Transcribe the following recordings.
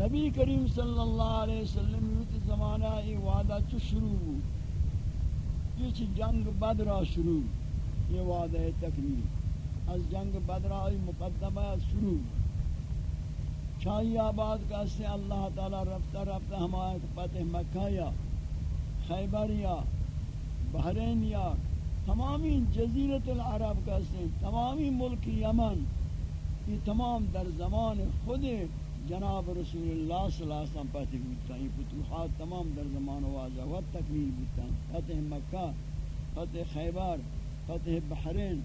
نبی کریم صلی اللہ علیہ وسلم یوت زمانہ ای وعدہ چو شروع یہ جنگ بدرہ شروع یہ وعدہ تکمیل۔ از جنگ بدرہ مقدمہ شروع چھائی آباد کا سے اللہ تعالی رفتہ رفتہ ہمارے پتہ مکہ یا خیبر یا بحرین یا تمامی جزیرت العرب کا سے تمامی ملک یمن، یہ تمام در زمان خود جناب رسول اللہ صلی اللہ علیہ وسلم پتہ بودتا یہ فتوحات تمام در زمان واضح و تکمیل بودتا فتح مکہ، فتح خیبر، فتح بحرین،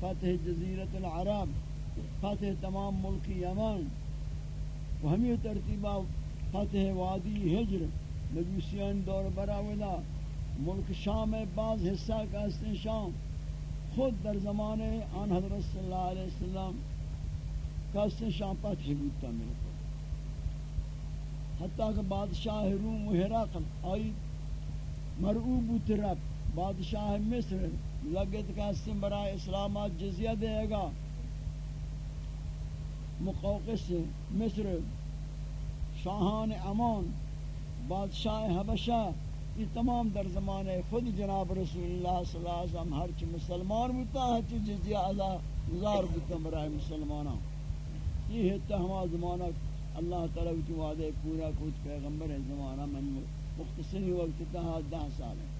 فتح جزیرت العرب، فتح تمام ملک یمن۔ و ہمیں ترتیبہ فتح وادی حجر، مجوسیان دور براولا، ملک شام بعض حصہ کا استن شام۔ خود در زمانے آن حضرت صلی اللہ علیہ وسلم کا استن شام فتح بودتا میرے حتیٰ کہ بادشاہ روم و حراقل آئی مرعوب و ترب بادشاہ مصر، لگت کا استن برای اسلامات جزیہ دے گا مقوقس مصر شاہان امان بادشاہ حبشہ یہ تمام در زمانے خود جناب رسول اللہ صلی اللہ علیہ وسلم ہر چی مسلمان بودتا ہے چی جزیہ علا گزار بودتا برای مسلمانہ یہ ہے ہما زمانہ اللہ تعالیٰ کی وعدے پورا کچھ پیغمبر ہے، زمانہ من مختصری وقت تہا دہ سال ہے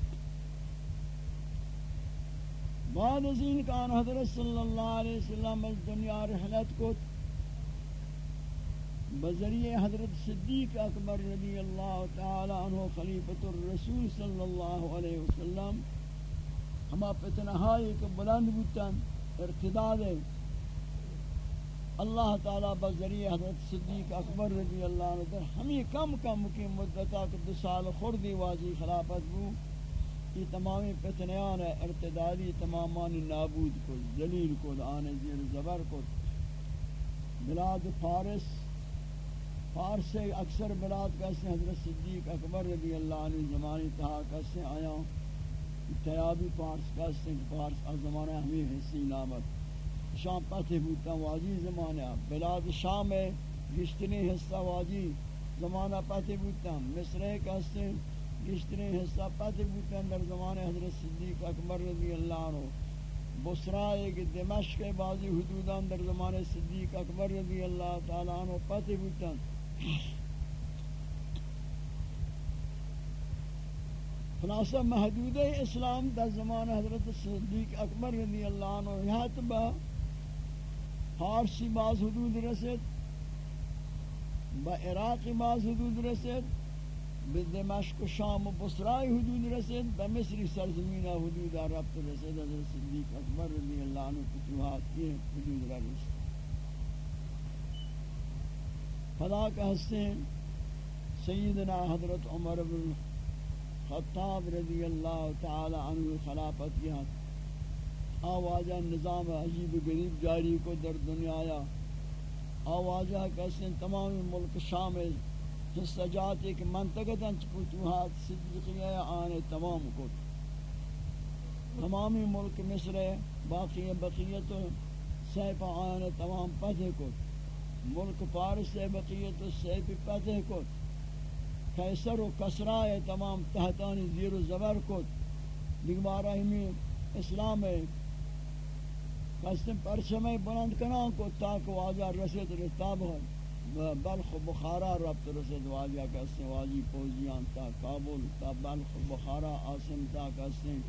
بعد از این کان حضرت صلی اللہ علیہ وسلم از دنیا رحلت کو بذریعہ حضرت صدیق اکبر رضی اللہ تعالی عنہ خلیفۃ الرسول صلی اللہ علیہ وسلم ہما فتنہائی کہ بلند بودتن ارتداد ہے۔ اللہ تعالی بذریعہ حضرت صدیق اکبر رضی اللہ عنہ در ہمیں کم کم کی مدتا کہ دو سال خوردی واجی خلافت بو۔ یہ تمامی فتنیان ارتدادی تمامان نابود کو ذلیل کو، آن زیر زبر کو۔ بلاد فارس فارس سے اکثر بلاد کیسے حضرت صدیق اکبر رضی اللہ عنہ زمانی تہا کیسے آیا۔ تیابی فارس کیسے فارس از زمانہ ہمیں حصی نامت شام پتہ بودتا واجی زمانہ بلاد شام ہے گشتنی حصہ واجی زمانہ پتہ بودتا مصر کیسے گشتنی حصہ پتہ بودتا در زمانہ حضرت صدیق اکبر رضی اللہ عنہ۔ بسرا ایک دمشق بازی حدودان در زمان صدیق اکبر رضی اللہ تعالی عنہ پتہ بودتا خلاصہ، محدود اسلام در زمان حضرت صدیق اکبر رضی اللہ عنہ، یہاں با فارسی باز حدود رسد با عراقی باز حدود رسد به دمشق و شام و بصرای حدود رسد به مصری سرزمین حدود رفت رسد حضرت صدیق اکبر رضی اللہ عنہ فتوحات کی حدود رسد خدا کا حسین سیدنا حضرت عمر بن خطاب رضی اللہ تعالی عنہ خلافت کیا آوازہ نظام عجیب غریب جاری کو در دنیا آیا۔ آوازہ کسن تمام ملک شام حصہ جات ایک منطقہ فتوحات صدیقیہ آنے تمام کو۔ تمامی ملک مصر باقی بقیت سیف آنے تمام پتہ کو۔ ملک پارس سے بقیت السیف پتہ کو۔ قیصر و کسرائے تمام تحتانی زیر و زبر کو۔ دیگبارہ ہمیں اسلام ہے قسم پرچمے بلند کنان کو تاک واجہ رسید رتاب ہو۔ بلخ بخارا ربط رسید واجہ قسم واجی پوزیان تا کابل، تا بلخ بخارا آسم تا قسم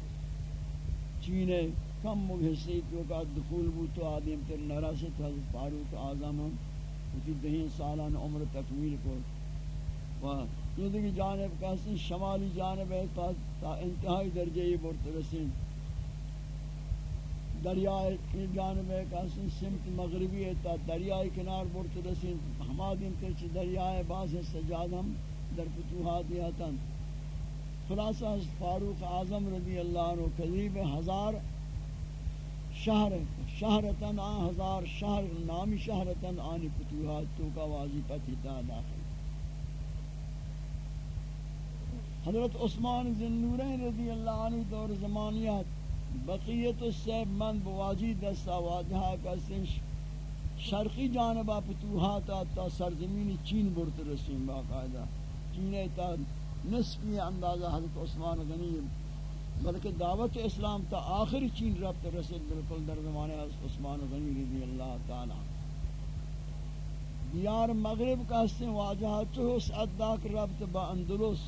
چینے کم مگھسی تو کا دخول بو تو آدم تر نرست حضرت فاروق آزم ہم اسی دہین سالان عمر تکمیل کو۔ و یہ دیکھ جانب کہتے ہیں شمالی جانب ہے تا انتہائی درجے یہ برترسین دریائے کی جانب ہے کہتے ہیں سمت مغربی ہے تا دریائے کنار برت برترسین حمادین کرچ دریائے باز سجاد ہم در فتوحات یاتن خلاصہ فاروق اعظم رضی اللہ عنہ، قریب ہزار شہر، شہرتن، آن ہزار شہر، نامی شہرتن، آنی فتوحات تو کا واضی پتی تا داخل۔ حضرت عثمان ذنورین رضی اللہ عنہ دور زمانیات بقیت السیب من بواجی دستا واجہا کا سنش شرقی جانبا فتوحات تا سرزمین چین برت رسیم باقاعدہ۔ چین تا نصفی اندازہ حضرت عثمان غنی، بلکہ دعوت اسلام تا آخر چین ربط رسید بالکل در زمانے عثمان غنی رضی اللہ تعالی۔ دیار مغرب کا حسن واجہ چوس اداک ربط با اندلس،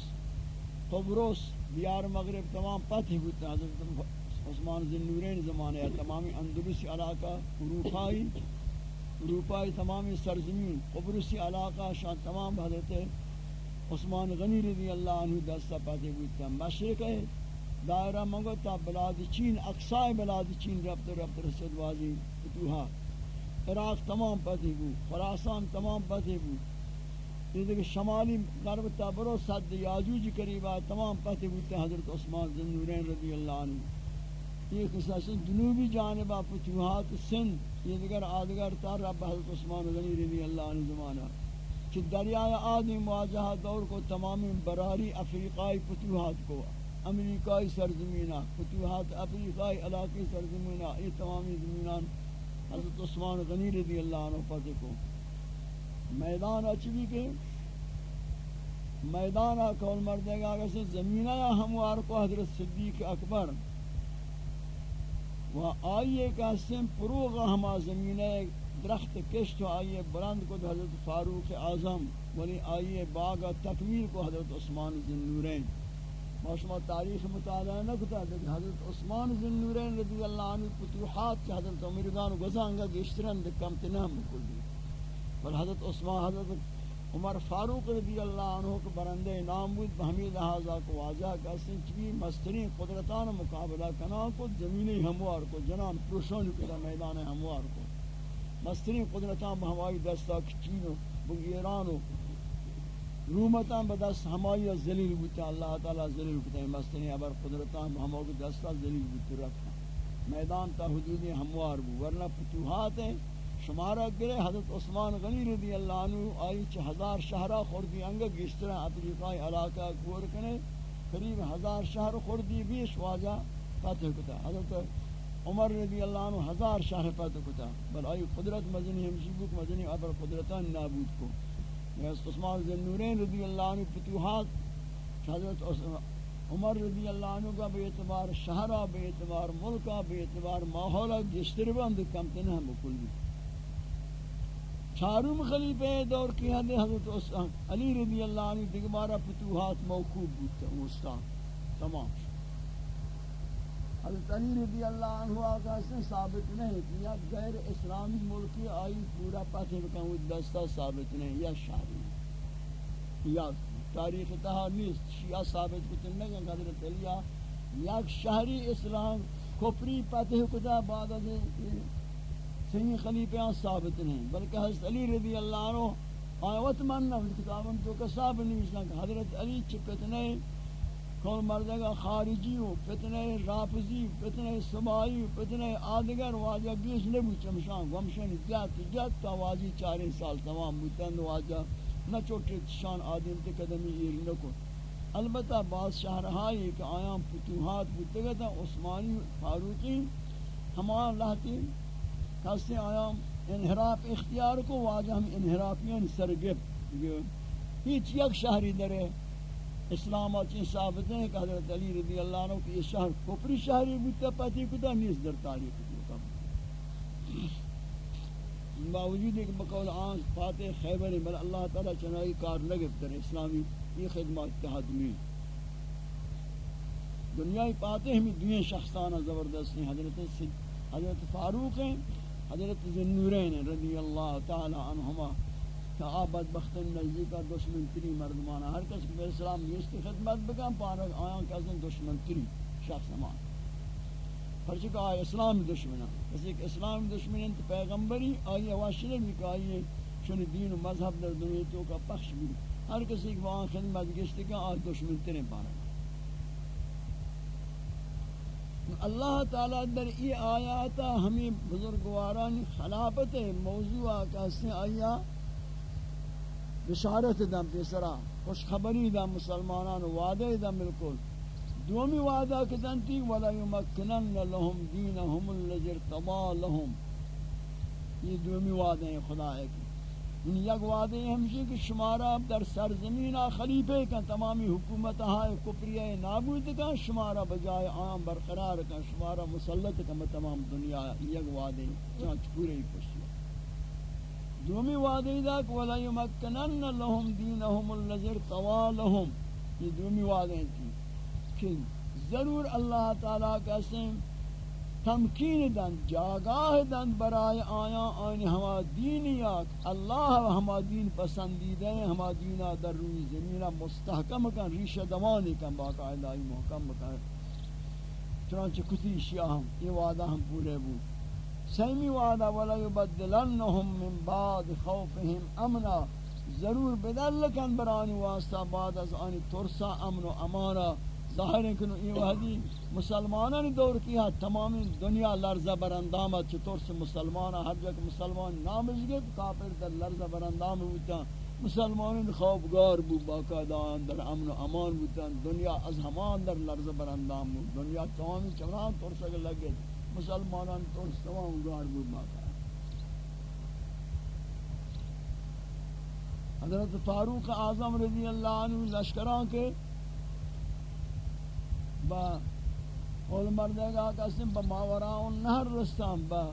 قبرس، دیار مغرب تمام پتہ ہوتے ہیں حضرت عثمان ذنورین زمانے تمامی اندلسی علاقہ، اروپائی اروپائی تمامی سرزمین قبرسی علاقہ شان تمام حضرت عثمان غنی رضی اللہ عنہ دستہ پتہ ہوتے ہیں مشرق ہے، دائرہ منگو تا بلاد چین اقصای بلاد چین ربط ربط رسد واضی فتوحات عراق تمام پتی بو خراسان تمام پتی بو یہ دیکھ شمالی غرب تا برو صد یاجوج قریبا تمام پتی بو حضرت عثمان زنورین رضی اللہ عنہ۔ یہ قصہ جنوبی جانبہ فتوحات سندھ، یہ دیگر آدگر تا رب حضرت عثمان غنی رضی اللہ عنہ زمانہ۔ کہ دریائے آدمی مواجہہ دور کو تمامی براری افریقائی فتوحات کو، امریکائی سرزمینہ، فتوحات افریقائی علاقی سرزمینہ، یہ تمامی زمینان حضرت عثمان غنی رضی اللہ عنہ پتہ کو میدان اچھی کے میدان کول مردے گا کہ زمینہ ہموار کو حضرت صدیق اکبر و آئیے کا سم پروغ ہما زمینہ درخت کشت و آئیے بلند کو حضرت فاروق اعظم، ولی آئیے باغ تکمیل کو حضرت عثمان ذنورین ما تاریخ مطالعہ نہ کتا کہ حضرت عثمان ذن نورین رضی اللہ عنہ فتوحات کہ حضرت عمرگان گزانگا گشترن دکم تنام بکل دی۔ حضرت عثمان، حضرت عمر فاروق رضی اللہ عنہ کو برندے نام بود بہمی لحاظہ کو واجہ کا سنچوی مسترین قدرتان مقابلہ کنا کو زمینی ہموار کو، جنان پروشون کتا میدان ہموار کو۔ مسترین قدرتان بہمائی دستا کچینو بگیرانو رومتان بدست ہمائی ذلیل بوتا اللہ تعالی ذلیل بوتا مستنی ابر قدرتان ہمائی کو دستا ذلیل بوتا رکھا۔ میدان تا حدود ہموار بو ورنہ فتوحات ہیں شمارہ گرے حضرت عثمان غنی رضی اللہ عنہ آئی چھ ہزار شہرہ خوردی انگا گشترہ افریقائی علاقہ کور کنے قریب ہزار شہر خوردی، بیش واجہ فتح کتا۔ حضرت عمر رضی اللہ عنہ ہزار شہر فتح کتا۔ بل آئی قدرت مزنی ہمشی بک مزنی ابر قدرتان نابود کو۔ حضرت عثمان ذنورین رضی اللہ عنہ فتوحات، حضرت عمر رضی اللہ عنہ کا بے اعتبار شہرہ، بے اعتبار ملکہ، بے اعتبار ماحولہ گشتر بند کمتن ہم بکل بھی چارم خلیفہ دور کی حد حضرت عثمان. علی رضی اللہ عنہ دگبارہ فتوحات موقوب بودتا مستان تمام. حضرت علی رضی اللہ عنہ آقا سے ثابت نہیں کہ یا غیر اسلامی ملکی آئی پورا پتہ بکن وہ دستہ ثابت نہیں، یا شاہی یا تاریخ تہا نیست، شیعہ ثابت کتن نہیں حضرت علیہ یک شہری اسلام کپری پتہ کتا بعد از سنی خلیفیان ثابت نہیں بلکہ حضرت علی رضی اللہ عنہ آیوت مننا کتابن تو کا ثابت نہیں کہ حضرت علی چپت نہیں کون مردگا خارجی و فتنہ رافضی فتنہ سمائی فتنہ آدگر، واجہ بیش نبو چمشان گمشن جات جات تا واجی چارین سال تمام بودن واجہ نہ چوٹے شان آدم تے قدمی ایر نکو البتہ بعض شہرہائی کہ آیام فتوحات بودتگا تا عثمانی، فاروقی ہمان لہتی کسی آیام انحراف اختیار کو واجہ ہم انحرافیان سرگب ہیچ یک شہری درے اسلام اچھی ثابت ہے کہ حضرت علی رضی اللہ عنہ کہ یہ شہر کفری شہری بودتا پتی کتا نیز در تاریخ دیتا باوجود ایک بقول آن فاتح خیبر بل اللہ تعالی چنائی کار لگب در اسلامی یہ خدمات اتحاد میں۔ دنیای پاتے ہمیں دوئے شخصانہ زبردست ہیں، حضرت حضرت فاروق ہیں حضرت ذنورین رضی اللہ تعالی عنہما کہ آباد بختن نزدیکا دشمن تری مردمانا ہر کس کہ اسلام نیستی خدمت بکن، پارا آیاں کہ دشمن تری شخص مان. پرچہ کہ آئی اسلام دشمن. کسی ایک اسلام دشمن انت پیغمبری آئی واشنے بھی کہ آئی چون دین و مذہب در دنیا تو کا پخش بھی ہر کسی کہ وہاں خدمت گشتی کہ آئی دشمن تری پارا. اللہ تعالی در ای آیاتا ہمیں بزرگواران خلافت موضوع کا سے آیا، بشارت دم پیسرا خوش خبری دم مسلمانان وعده دم بالکل۔ دومی وعده کدن تی ولا یمکنن لهم دینهم الذی ارتضى لهم۔ یہ دومی وعدے ہیں، خدا ہے کہ ان یک وعدے ہمشی کہ شمارا در سرزمین خلیفے کا تمامی حکومت ہائے کپریہ نابود کا شمارا بجائے عام برقرار کا شمارا مسلط کا تمام دنیا یک وعدے چانچ پورے ہی کشی دومی وعدے دا کہ وَلَا يُمَكَّنَنَّ لَهُمْ دِينَهُمُ الَّذِرْ طَوَالَهُمْ یہ دومی وعدے تھی جی، کہ ضرور اللہ تعالیٰ کا سن تمکین دن جاگاہ دن برای آیا آئین ہما دینیات۔ اللہ ہما دین پسندیدہ ہیں، ہما دینہ در روی زمینہ مستحکم کن، ریشہ دوانی کن، باقاعدہ آئی محکم کن۔ چنانچہ کتی شیعہ ہم، یہ وعدہ ہم پورے بود سیمی وعدہ، وَلَا يُبَدِّلَنَّهُم مِّن بَعْدِ خَوْفِهِمْ امنا ضرور بدل کن برانی واسطہ، بعد از آنی ترسا امن و امانہ۔ ظاہر ہے کہ یہ وحدی مسلمانان دور کیا تمام دنیا لرزہ برندامت چطور سے مسلمان ہر جگہ مسلمان نامش گئے کافر در لرزہ برندام ہوتا مسلمان خوابگار بو باقاعدہ در امن و امان بوتا دنیا از ہمان در لرزہ برندام بو دنیا تمامی چنان طور سے لگے، مسلمانان طور سے تمام گار بو باقاعدہ۔ حضرت فاروق اعظم رضی اللہ عنہ لشکران کے با اول مردے گا قسم با ماورا النهر رستان، با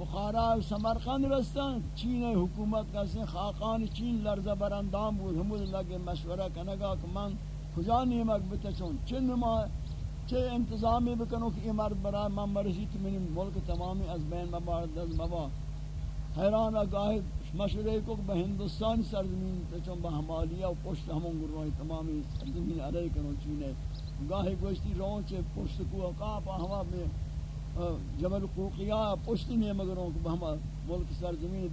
بخارا و سمرقند رستان، چین حکومت قسم خاقان چین لرزه براندام بود همون لگه مشوره کنگا که من کجا نیمک بتشون چه نما چه انتظامی بکنو که این مرد برای من مرسی تو منی ملک تمامی از بین مبارد از مبا حیران آگاهی مشورے کو کہ ہندوستان سرزمین چون با ہمالیہ و پشت ہمون گروہی تمامی سرزمین علیہ کنو چینے گاہی گوشتی رون چے، پشت کو اقاپ ہوا میں جبل قوقیہ پشتی میں مگروں کہ ہما ملک سرزمین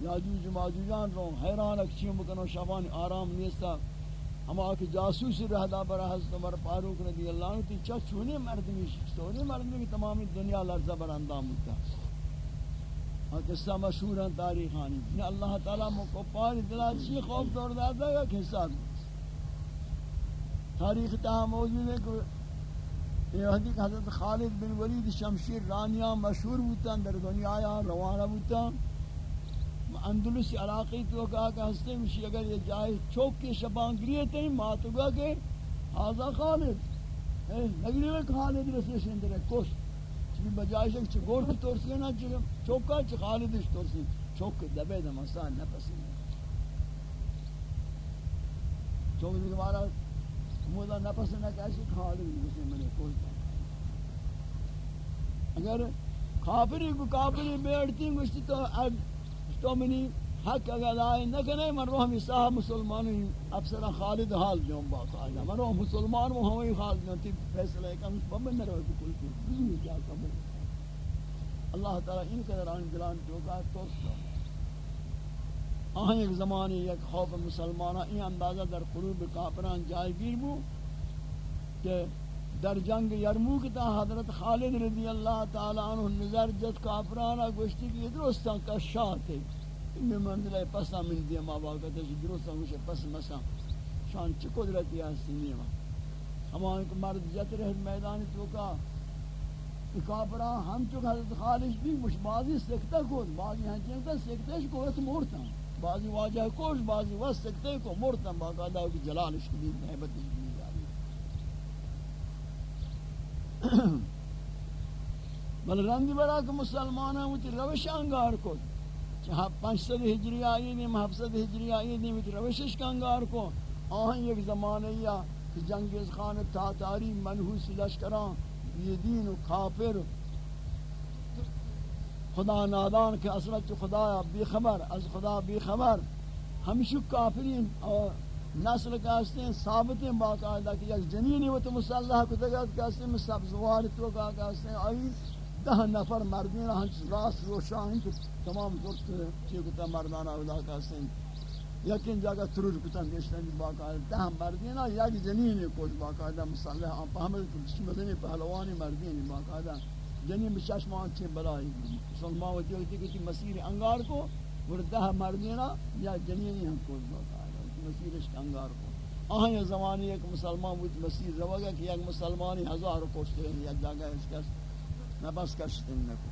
یاجوج ماجوجان رون حیران اکچیوں بکنو شبان، آرام نیستا۔ ہما کہ جاسوس رہدا برا حضرت عمر فاروق رضی اللہ عنہ تی چا چونے مردمی شکستونے مردمی تمامی دنیا لرزہ بر اندام ہوتا۔ اور قصہ مشہور ہیں، تاریخانی۔ اللہ تعالیٰ مکفار دلال، چی خوف دور دادا گا کہ حساب تاریخ تاہا موجود ہے کہ یہ حدیث حضرت خالد بن ولید شمشیر رانیاں مشہور بوتا در دنیا آیا روانہ بوتا اندلس علاقی تو کہا کہ ہستے مشی اگر یہ جائے چوک کے شبان گریے تھے ماتو گا کہ آزا خالد نگری میں خالد رسے شندر ہے کوش۔ چلی بجائے شک چھ گور کی تورسی نا چلی چوکا چھ خالدش تورسی چوک دبے دمسان نپسی چوک دیکھ مارا مولا نفس نہ کیسی کھاڑی اسے میں نے کوئی اگر کافری کو کافری بیٹھتی گشتی تو اب تو منی حق اگر آئے نہ کنے من روح صاحب مسلمان افسر خالد حال جون باقاعدہ من روح مسلمان وہ ہوئی خالد نتی فیصلہ کم بمن نہ روح کل کل بزنی کیا کم اللہ تعالی ان قدر آن جلان چوکا تو آہیں ایک زمانی یک خوف مسلمانہ، این اندازہ در قلوب کافران جائگیر بو کہ در جنگ یرموک تا حضرت خالد رضی اللہ تعالی عنہ نظر جت کافرانا گوشتی کہ درستان کا شاہ تھے۔ ان منزلہ پسا من دیا ما باقتا ہے درستان گوشتی پس مسا شان چی قدرتی ہستی نیما ہمان کو مرد جت رہت میدانی تو کا۔ کافران ہم چک حضرت خالد بھی مش بازی سکتا کود بازی ہم چکتا سکتاش کو اس مورتا بعضی واجہ کوش بعضی وس سکتے کو مرتن باقاعدہ کی جلال شدید محبت شدید بل رنگ برا کہ مسلمان ہیں، وہ روش انگار کو چاہا پانچ سد ہجری آئی نہیں محفظت ہجری آئی نہیں، وہ روشش کا انگار کو آہن یک زمانے یا کہ جنگیز خان تاتاری منحوس لشکران، یہ دین و کافر خدا نادان کہ اصلت خدا بی خبر، از خدا بی خبر. ہمشو کافرین اور نسل کا ہستے ہیں ثابت ہیں باقاعدہ کہ یک جنینی و تو مسلح کو تگت کا ہستے ہیں سبزوار تو کا ہستے ہیں آئی دہ نفر مردین ہنچ راست روشاہن تو تمام درست چیکتا مردانہ اولا کا ہستے ہیں یقین جگہ ترور کتا نیشتن باقاعدہ دہ مردین یک جنینی کو باقاعدہ مسلح. ہم پہمد کچھ مدنی پہلوانی مردین باقاعدہ جنین بچشمان چھ بلائی مسلمان و دیکھتی کہ مسیر انگار کو، وردہ مردینا یا جنینی ہم کو باقاعدہ مسیرش انگار کو۔ آہاں زمانی ایک مسلمان بود مسیر روگا کہ یک مسلمانی ہزار کشتے ہیں یک جگہ اس کس نبس کشتے نکو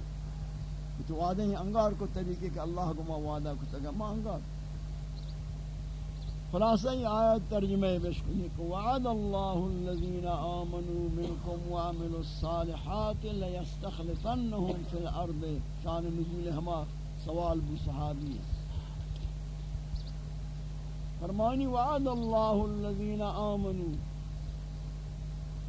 تو وعدہ ہی انگار کو طریقے کہ اللہ کو ما وعدہ کو تگا ما انگار۔ خلاصہ یہ آیت ترجمہ بشکنی کہ وعد اللہ الذین آمنوا منکم وعملوا الصالحات لیستخلفنہم فی الارض. شان نزول ہما سوال بو صحابی فرمانی وعد اللہ الذین آمنوا.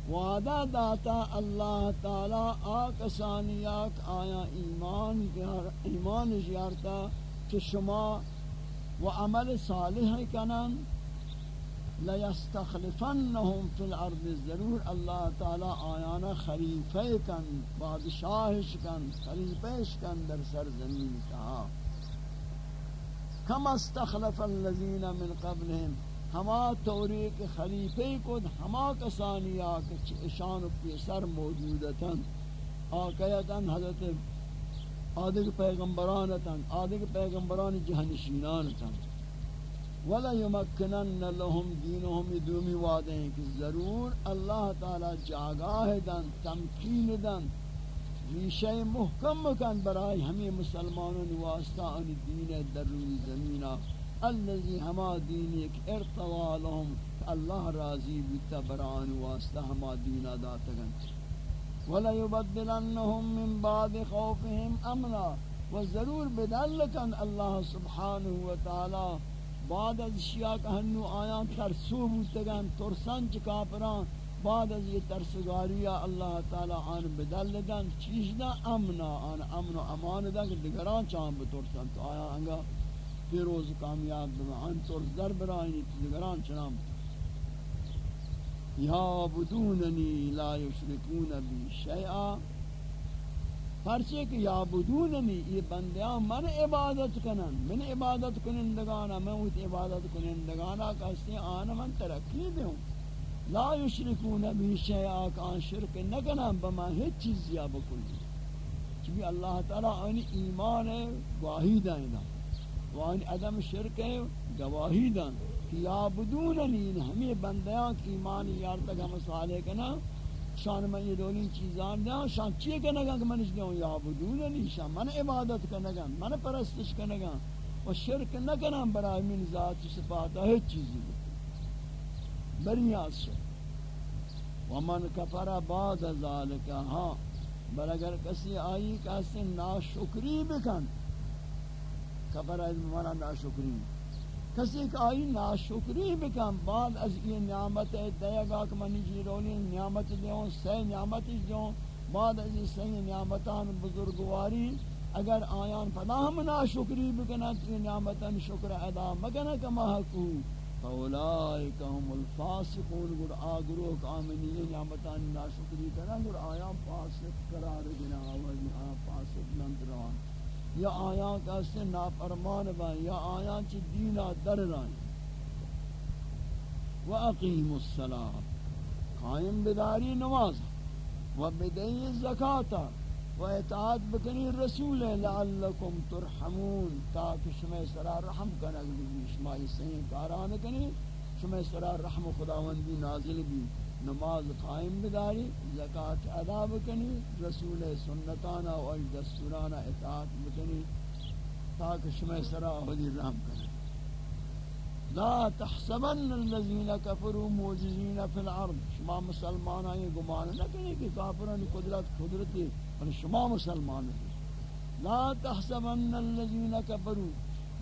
وعدہ داتا اللہ تعالی آکسانیاک آیا ایمان ایمان جیارتا کہ شما و عمل صالح کنن لیستخلفنہم فی الارض ضرور اللہ تعالی آیانا خلیفہ کن، بادشاہش کن، خلیفہش کن در سر زمین کہا کم استخلف الذین من قبلہم، ہما توری کے خلیفے کو ہما کسانی آکے اشان و پیسر موجودتاً آقیتاً حضرت آدھگ پیغمبرانتاً آدھگ پیغمبران جہنشینانتاً وَلَا يُمَكِّنَنَّ لَهُمْ دِينُهُمْ دومی وعدے ہیں کہ ضرور اللہ تعالی جاگاہ دن، تمکین دن، ریشہ محکم کن برای ہمیں مسلمانوں واسطہ ان دین در زمینہ۔ الذي ہما دین ایک ارتوا لهم اللہ راضی بیتا بران واسطہ ہما دین ادا تگن ولا يبدلنهم من بعد خوفهم امنا وضرور بدلکن اللہ سبحانہ وتعالی بعد از اشیاء کہ ہنو آیان ترسو بوتگن، ترسن چ کافران، بعد از یہ ترسگاریہ اللہ تعالی آن بدل دن چیز دا امنا، آن امن و امان دا کہ دگران چاہم بترسن؟ تو آیا انگا پیروز کامیاب بمعان طور در برائنی تزگران چنام یا بدوننی لا یشرکون بی شیعہ پرچے کہ یابدوننی یہ بندیاں من عبادت کنن، من عبادت کنندگانا، من اوت عبادت کنندگانا کہستے آنا من ترقی دے لا یشرکون بی شیعہ کان شرک نکنن بما ہیچ چیز یا بکلی۔ چونکہ اللہ تعالیٰ آنی ایمان ہے گواہی دائنا وان عدم شرک ہے گواہی دن کہ یابدوننی ہمیں بندیاں کی ایمان یار تک ہم صالح کنا شان میں یہ دونی چیزان دیا شان چیئے کنگا کہ من اس دیوں یابدوننی شان، من عبادت کنگا من پرستش کنگا و شرک نکنم برای من ذات صفات ہے چیزی بریاز شد ومن کفر بعد ذالک ہاں بل اگر کسی آئی کہ اس نے ناشکری بکن خبر از مانا ناشکری۔ بکن کسی کہ آئی ناشکری بکن بعد از یہ نعمت دیا گا کہ منی جیرونی نعمت دیوں سی نعمت دیوں بعد از یہ سی نعمتان بزرگواری، اگر آیان پدا ہم ناشکری بکنا تو نعمتان شکر ادا مگنا کما حقو فاولائک هم الفاسقون گر آگرو کامنی یہ نعمتان ناشکری کرنا گر آیان فاسق قرار گنا آیان فاسق لندران یا آیاں کا سے نافرمان بان یا آیاں چی دینا در رائیں و اقیم السلام قائم بداری نماز. و بدئی زکاة و اطاعت بکنی رسول لعلکم ترحمون. تاکہ شما سرا رحم کنگ بھی شما صحیح کاران کنی. شما سرا رحم خداوندی نازل بھی نماز قائم بداری، زکات ادا بکنی، رسول سنتانا و دستورانا اطاعت بکنی تاکہ شما سرا حدی رحم کرے لا تحسبن الذين كفروا معجزين في الارض. شما مسلمان ہیں گمان نہ کریں کہ کافروں کی قدرت قدرتی اور شما مسلمان ہیں. لا تحسبن الذين كفروا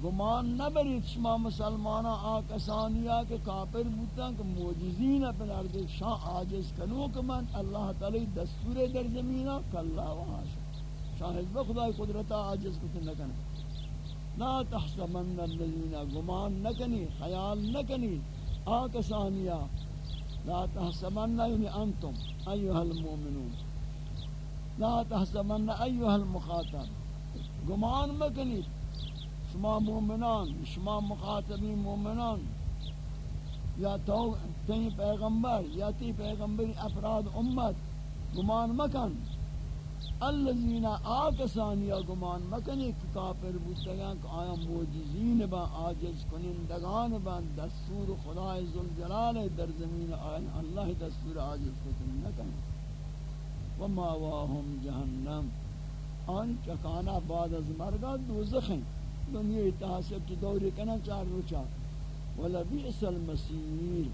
گمان نہ برید شما مسلمانا آکسانیا کے کافر بوتا کہ موجزین اپن ارد شاہ آجز کنو کہ من اللہ تعالی دستور در زمینہ کاللہ وہاں شاہ. شاہ حضب خدای قدرتا آجز کتے نکنی لا تحسبن الذین گمان نکنی خیال نکنی آکسانیا لا تحسبن یعنی انتم، ایوہ المومنون. لا تحسبن ایوہ المخاطر گمان مکنی شما مومنان، شما مخاطبین مومنان. یا تو تی پیغمبر، یا تی پیغمبر افراد امت، گمان مکن. الذین آکسان یا گمان مکن ایک کافر بودتگان کہ آیا موجزین با آجز کنندگان با دستور خدای ذوالجلال در زمین آیا اللہ دستور آجز کنن نکن. وما واہم جہنم آن چکانا بعد از مرگا دوزخ ہیں دنیا اتحاسب کی دوری کنا چار روچا ولبیس المسیر.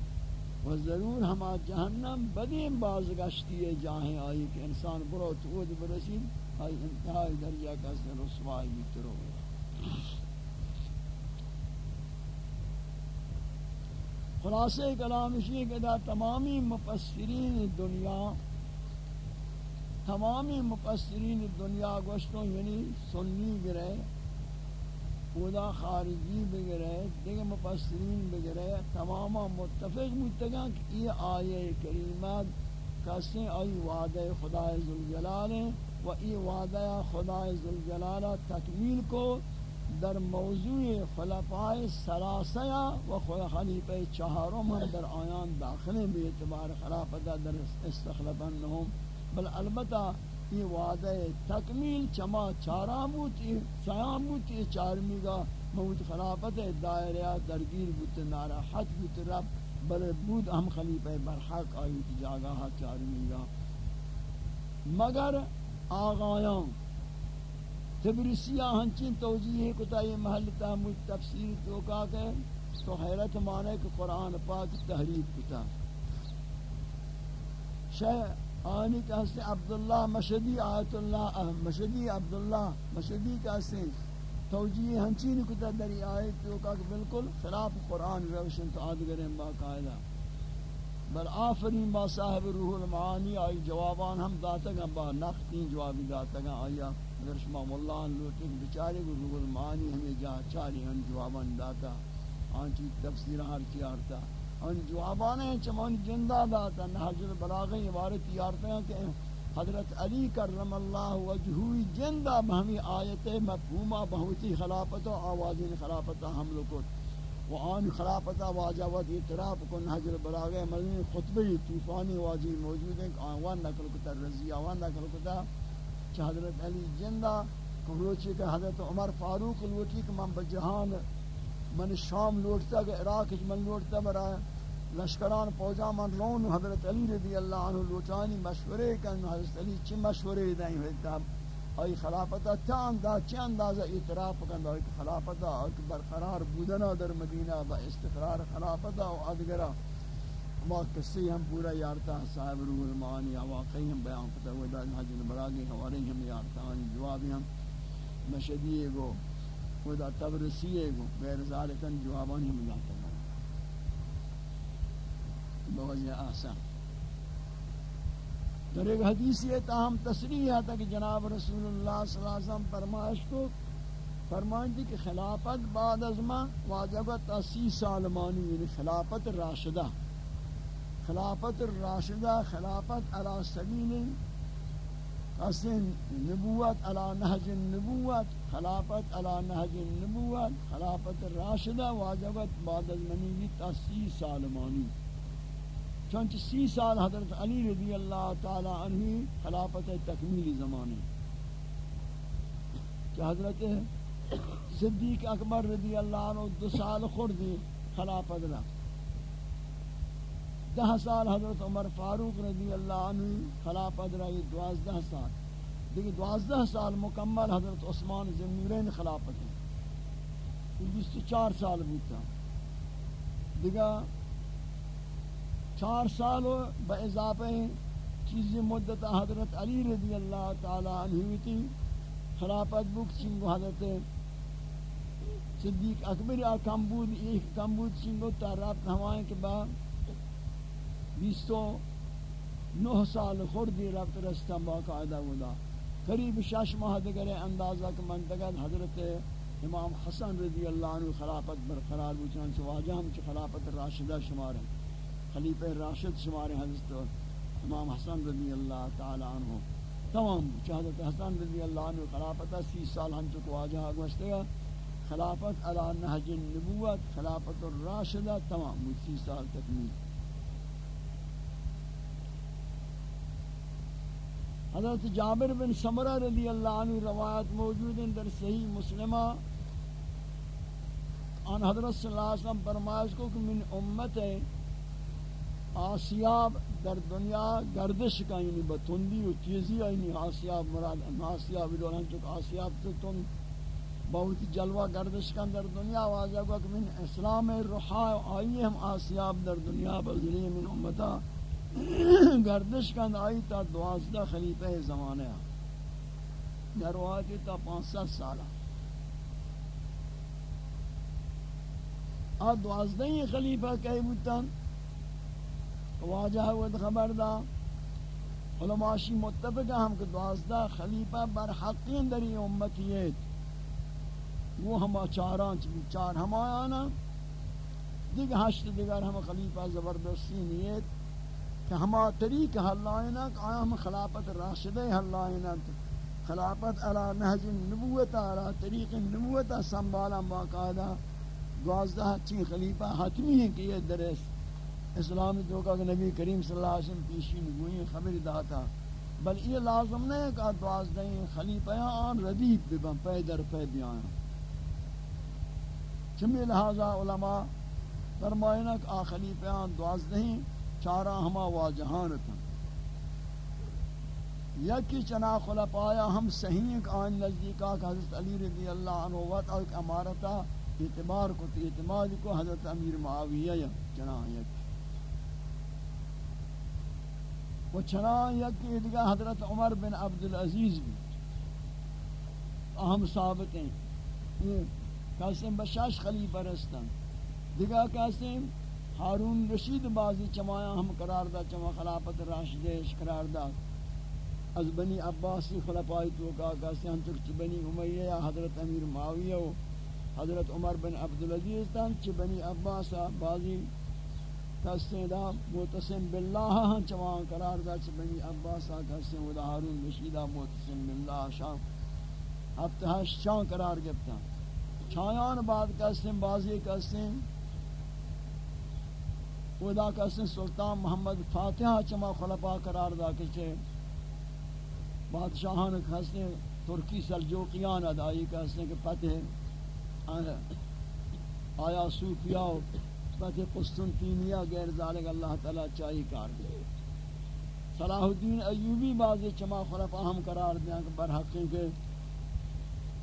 و ضرور ہما جہنم بدیم بازگشتی ہے جاہیں آئی کہ انسان برو تود برسید، آئی انتہائی درجہ کا سے رسوائی بھی ترو خلاصے کلام شیئے کہ دا تمامی مفسرین دنیا، تمامی مفسرین دنیا گوشتوں یعنی سنی گرے خدا خارجی بگرے، دیگه مفسرین بگرے، تماما متفق متگا کہ یہ آیے کریمات کسی آئی وعدہ خدا ذوالجلال و ای وعدہ خدا ذوالجلال تکمیل کو در موضوع خلفاء سلاسیا و خلیفہ چہارم ہم در آیان داخلیں بے اعتبار خلافت در استخلفنہم بل البتہ یہ وعدہ تکمیل چما چارام بوتی سیام بوتی چارمی گا موت خلافت دائرہ درگیر بوت نارا حج بوت رب، بل بود ہم خلیفہ برحق آئی کی جاگاہ چارمی گا مگر آغایان تبریسیہ ہنچین توجیہ کتا یہ محل تحمود تفسیر تو کا کہ تو حیرت مانے کہ قرآن پاک تحریف کتا۔ شہ آنی کہتے عبداللہ مشدی آیت اللہ مشدی عبداللہ مشدی کہتے توجیہ ہنچین کتا دری آیت تو کہا کہ بالکل خلاف قرآن روشن تو آدگریں باقاعدہ بل آفرین با صاحب روح المعانی، آئی جوابان ہم داتا گا با نقطین جوابی داتا گا آیا اگر شما واللہ لوٹے بچارے کو روح المعانی، ہمیں جا چاری ہم جوابان داتا۔ آنچی تفسیر ہر کی آرتا ان جوابان ہیں چمان جندہ داتا نحج البلاغی عبارت یارتا ہیں کہ حضرت علی کرم اللہ وجہوی جندہ بہمی آیت مفہومہ بہوتی خلافت و آوازین خلافت حمل کو۔ و آن خلافت واجبت اعتراف کو نحج البلاغی مدنی خطبی طوفانی واجی موجود ہیں کہ آوان نکل کتا، رضی آوان نکل کتا۔ چھ حضرت علی جندہ کہ حضرت عمر فاروق لوٹی کہ من بجہان من شام لوٹتا کہ عراق من لوٹتا برا لشکران پوجا من رون حضرت علی رضی اللہ عنہ لوٹانی مشورے کن حضرت علی چی مشورے دیں ہوتا آئی خلافتا تا انداز چی اندازہ اعتراف کن آئی خلافتا آئی برقرار بودنا در مدینہ با استقرار خلافتا و ادگرہ۔ ما کسی ہم پورا یارتا صاحب روح المعانی واقعی ہم بیان کتا ہوئے دا حجر براغی ہمارے ہم یارتا جوابی ہم۔ مشدی گو۔ خدا تبرسیے گو غیر ذالکن جوابان ہی ملاتا۔ ہے بوجہ آسان۔ در ایک حدیثی ہے تاہم تصریح ہے کہ جناب رسول اللہ صلی اللہ علیہ وسلم فرمائش کو فرمائش دی کہ خلافت بعد از من واجبت اسی سال مانی یعنی خلافت راشدہ۔ خلافت راشدہ، خلافت علی سبیل قسم نبوت علی نهج النبوت، خلافت علی نهج النبوت، خلافت راشدہ واجبت بعد از منی تا سی سال مانی. چونچہ سی سال حضرت علی رضی اللہ تعالی عنہ خلافت تکمیلی زمانے کہ حضرت صدیق اکبر رضی اللہ عنہ دو سال خوردی خلافت رہا دہ سال حضرت عمر فاروق رضی اللہ عنہ خلافت رہی دوازدہ سال۔ دیکھ دوازدہ سال مکمل حضرت عثمان زمورین خلافت ہے۔ بیس چار سال بیتا۔ دیکھ چار سال با اضافہ چیزی مدت حضرت علی رضی اللہ تعالی عنہ ہوئی خلافت بک چنگو حضرت صدیق اکبر یا کمبود، ایک کمبود چنگو تحراب ہمائیں کہ با بیستو نو سال خوردی رفت رستم باقاعدہ ودا قریب شش ماہ دگرے اندازہ کہ منتقل حضرت امام حسن رضی اللہ عنہ خلافت برقرار بوچان سے واجہ ہم چھ خلافت راشدہ شمار ہیں. خلیفہ راشد شمار ہیں حضرت امام حسن رضی اللہ تعالی عنہ. تمام حضرت حسن رضی اللہ عنہ خلافت سی سال ہم چکو واجہ گوشتے گا خلافت علی نحج النبوت، خلافت الراشدہ، تمام سی سال تکمیل حضرت جابر بن سمرہ رضی اللہ عنہ روایت موجود ہیں در صحیح مسلمہ۔ ان حضرت صلی اللہ علیہ وسلم فرمائش کو کہ من امت ہے آسیاب در دنیا گردش کا یعنی بتندی و چیزی یعنی آسیاب مراد آسیاب دوران چک آسیاب تو تن بہت جلوہ گردش کا در دنیا واضح کو کہ من اسلام رحا آئی ہم آسیاب در دنیا بذریع من امتا گردش کا آئی تا دوازدہ خلیفہ زمانے در واقعی تا پانچ ست سالہ۔ آ دوازدہ خلیفہ کہی بودتاں۔ واجہ ود خبر دا۔ علماء شی متفق ہم کہ دوازدہ خلیفہ بر حقین در یہ امتیت وہ ہما چاران چی چار ہما آنا۔ دیکھ ہشت دیگر ہم خلیفہ زبردستی نیت کہ ہما طریق حلائنا کہ آیا ہم خلافت راشدہ حلائنا خلافت علا نحج النبوتا علا طریق النبوتا سنبالا باقاعدہ دوازدہ چین خلیفہ حتمی ہیں کہ یہ درست اسلام تو کہ نبی کریم صلی اللہ علیہ وسلم پیشین ہوئی خبر داتا بل یہ لازم نہیں کہ دوازدہ خلیفہ آن ردیف ببن پہ در پہ بیان چمی لہذا علماء فرمائنا کہ آ خلیفہ آن دوازدہ چارہ ہما واجہان تھا یکی چنا خلفایا ہم صحیح کہ آن نزدیکا کہ حضرت علی رضی اللہ عنہ وقت اور امارتا اعتبار کو اعتماد کو حضرت امیر معاویہ یا چنا یک و چنان یکی دیگه حضرت عمر بن عبدالعزیز بھی۔ اہم ثابت ہیں۔ یہ قاسم بشاش خلیفہ رستن۔ دیگه قاسم حارون رشید بازی چمایا، ہم قرار دا چما خلافت راشدش قرار دا۔ از بنی عباسی خلفائی تو کا قاسم ہم چک بنی امیہ یا حضرت امیر معاویہ و حضرت عمر بن عبدالعزیز تن چ بنی عباس بازی کسیں دا متصم باللہ ہاں چوان قرار دا چھ بنی عباسا کسیں ودا حارون رشیدہ متصم باللہ شام۔ ہفتہ شان قرار گفتا چھایان بعد کسیں، بازی کسیں ودا کسیں سلطان محمد فاتحہ چما خلفا قرار دا کے کچھے بادشاہان کسیں ترکی سلجوقیان ادائی کسیں کہ فتح آیا صوفیاء نسبت قسطنطینیہ غیر ذالک اللہ تعالی چاہی کار دے۔ صلاح الدین ایوبی بعض چما خلف اہم قرار دیا کہ برحقی کے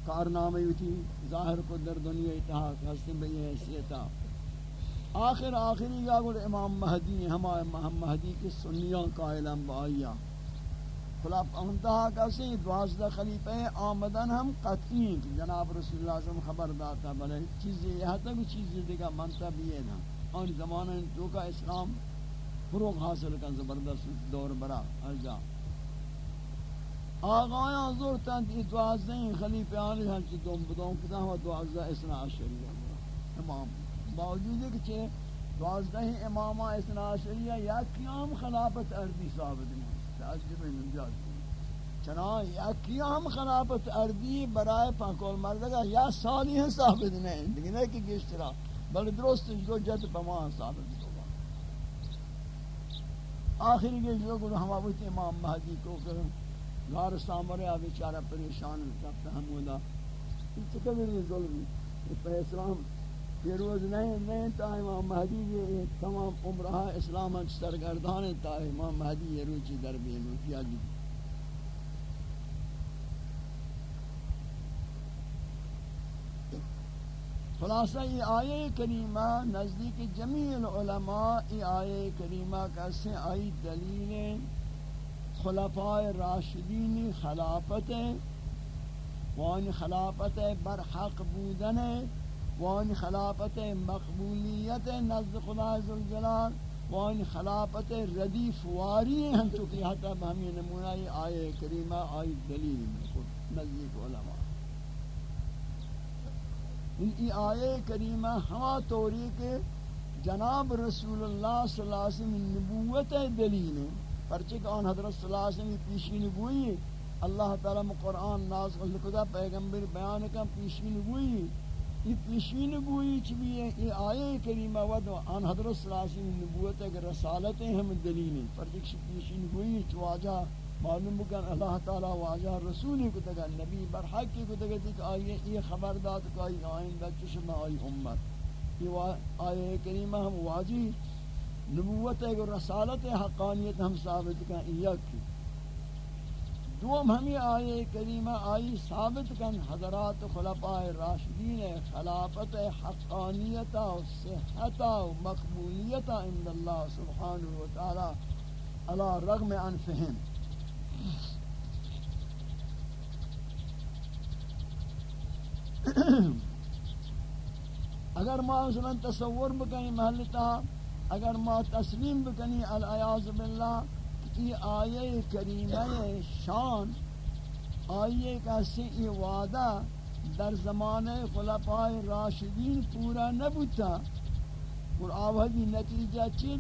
کارنامے ہوتی، ظاہر کو در دنیا اتحاق حسن بئی حیثیتا آخر آخری گا گل امام مہدی ہمارے امام مہدی کے سنیاں قائلم بائیہ خلاف انتہا کسی دوازدہ خلیفہ آمدن ہم قطعی ہیں جناب رسول اللہ صلی علیہ وسلم خبر داتا بلے چیزی، یہاں تک چیزی دیکھا منتا بھی ہے نا۔ اور زمانہ تو کا اسلام فروغ حاصل کن، زبردست دور برا۔ ارجا آغایاں زور تند دوازدہ خلیفہ آنی ہم چی دوم بدون کتا ہوا دوازدہ اسنا عشریہ امام۔ باوجود ہے کہ چھے دوازدہ امامہ اسنا عشریہ یا قیام خلافت ارضی ثابت نہیں تعجب نجات چنان یا کیام خلافت ارضی برای پاکول مردگا یا سالی ہیں ثابت نہیں۔ لیکن ہے کہ گشترا بل درست جو جد پمان ثابت ہوگا۔ آخری کے جو گروہ ہم آبوت امام مہدی کو کہ گار سامرے آبی چارہ پریشان کرتا ہم ہودا اس سے کبھی ظلمی پہ اسلام یہ روز نہیں نہیں تا امام مہدی یہ تمام عمرہ اسلام سرگردان تا امام مہدی یہ روز در بھی کیا جی خلاصہ، یہ آیے کریمہ نزدیک جمیع العلماء، یہ آیے کریمہ کا سے آئی؟ دلیل خلفاء راشدین خلافت، وان خلافت برحق بودن وان خلافت مقبولیت نزد خدا عزوجلال وان خلافت ردیف واری ہم چونکہ حتی ہمیں نمونہ آئے کریمہ آئی دلیل میں نزدیک علماء۔ ان ای آئے کریمہ ہما طوری کے جناب رسول اللہ صلی اللہ علیہ وسلم نبوت دلیل ہے۔ پرچہ آن حضرت صلی اللہ علیہ وسلم پیشی نبوئی اللہ تعالی قرآن نازل کردہ پیغمبر بیان کا پیشی نبوئی یہ پیشین گوئی چبی ہے، یہ آیے کریمہ ود آن حضرت صلی اللہ علیہ وسلم نبوت ہے کہ رسالتیں ہم دلیل ہیں۔ پر دیکھ پیشین گوئی چواجہ معلوم بکن اللہ تعالی واجہ رسولی کو تگا، نبی برحق کی کو تگا دیکھ آئیے یہ خبر داد کہ آئی آئین دا چشم آئی امت۔ یہ آیے کریمہ ہم واجی، نبوت و رسالت حقانیت ہم ثابت کن یک دوم ہمیں آئے کریمہ آئی ثابت کن حضرات خلفاء راشدین خلافت حقانیت و صحت و مقبولیت عند اللہ سبحانہ و تعالی علی رغم انفہم. اگر ما مثلا تصور بکنی محلتا، اگر ما تسلیم بکنی العیاض باللہ یہ آیه کریمه شان، آیه کسی ای وعده در زمان خلفای راشدین پورا نبوتا اور آوازی نتیجہ چی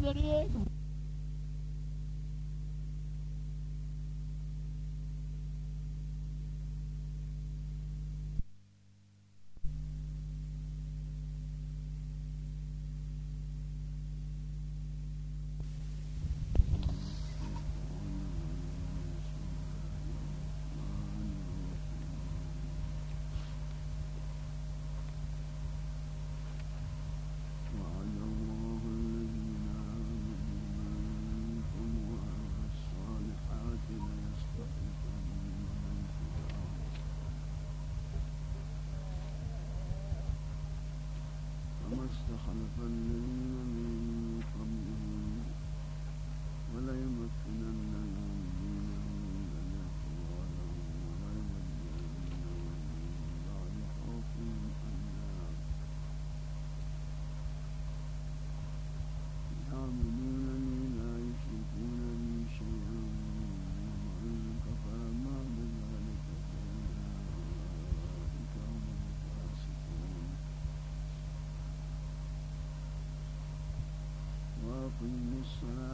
مستخلف الذين الصراط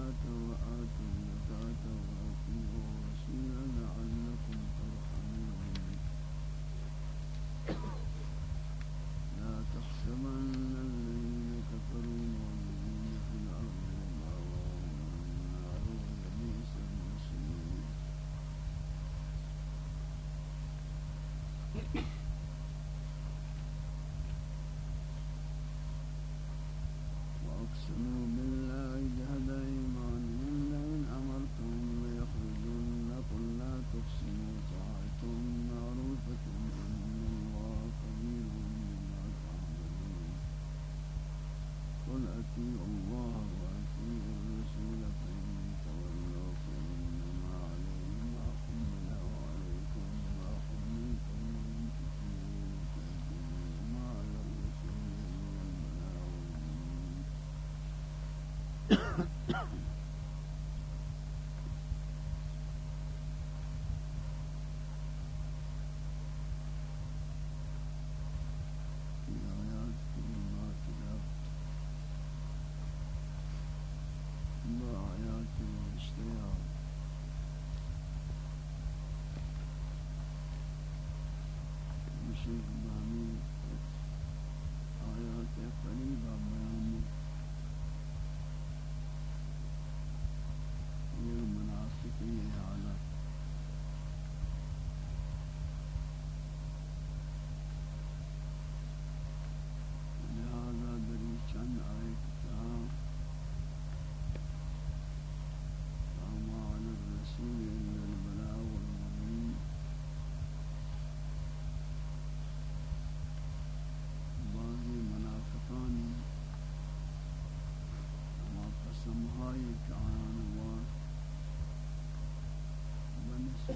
وأطيع الله وأطيع الرسول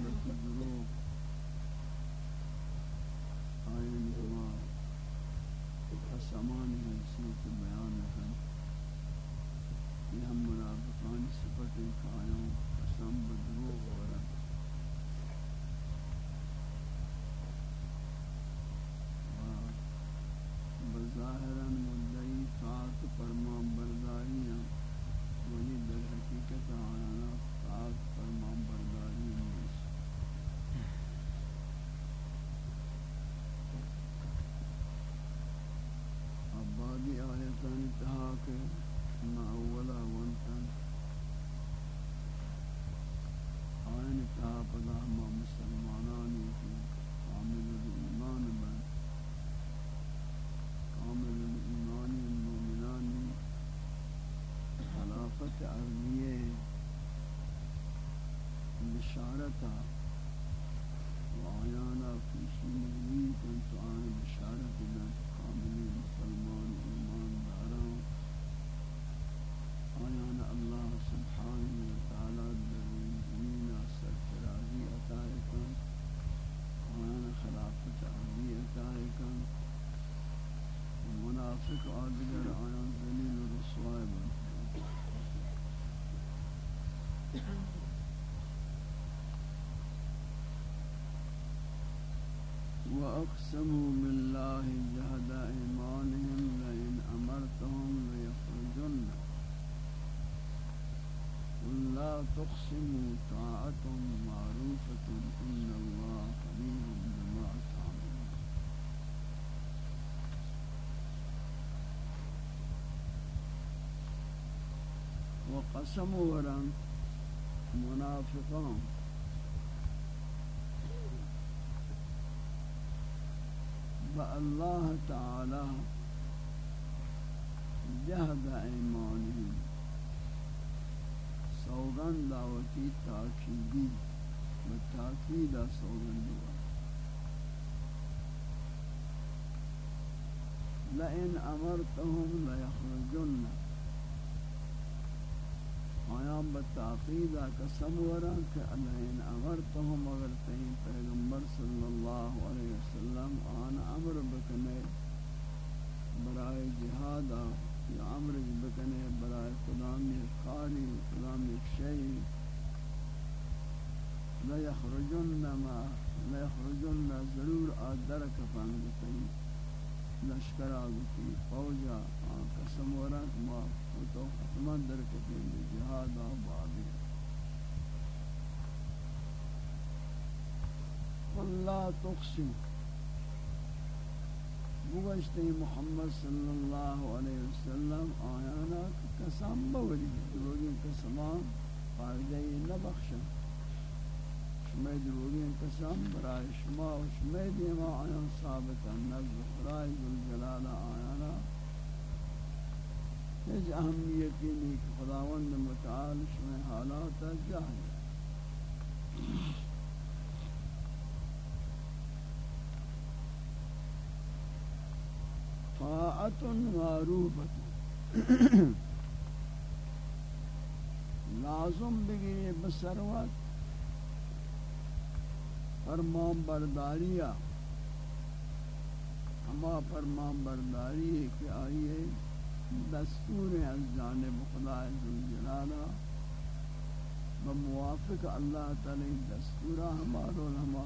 Mm-hmm. کہ آدگر آیان وَأَقْسَمُوا بِاللَّهِ جَهْدَ إِيمَانِهِمْ لَئِنْ أَمَرْتَهُمْ لَيَخْرُجُنَّ قُلْ لَا تُقْسِمُوا طَاعَةٌ مَعْرُوفَةٌ وقسموا ورن منافقان. الله تعالى جهد ایمانهم. سوگن دعوتی تاکیدی و تاکید سوگن دعا. لئن امرتهم ليخرجن آیام بتعقید قسم ورا کہ ان امرتهم اگر تین پیغمبر صلی اللہ علیہ وسلم آن امر بکنے برائے جہاد یا امر بکنے برائے قدام قاری قدام شیء لا يخرجن ما لا يخرجن ضرور ادر کفن بتیں لشکر آگتی فوجا، آن قسم ورا ما تو ختمان در کتین جہاد آبادی۔ واللہ تقسم۔ گوشت محمد صلی اللہ علیہ وسلم آیانا قسم بولی دروگی قسمان، فائدہ نبخشا شمی دروگی قسم، برای شما و شمی دیما آیان ثابتا، نزد خدای ذوالجلال آیانا. ہیچ اہمیتی نہیں کہ خداوند متعال شمع حالات جاہل طاعت معروفت. لازم بگیری بسروت. فرمان برداریہ ہما فرمان برداری ہے کہ آئیے دستور از جانب خدا ذوالجلالہ بموافق اللہ تعالی دستورہ ہمارو ہما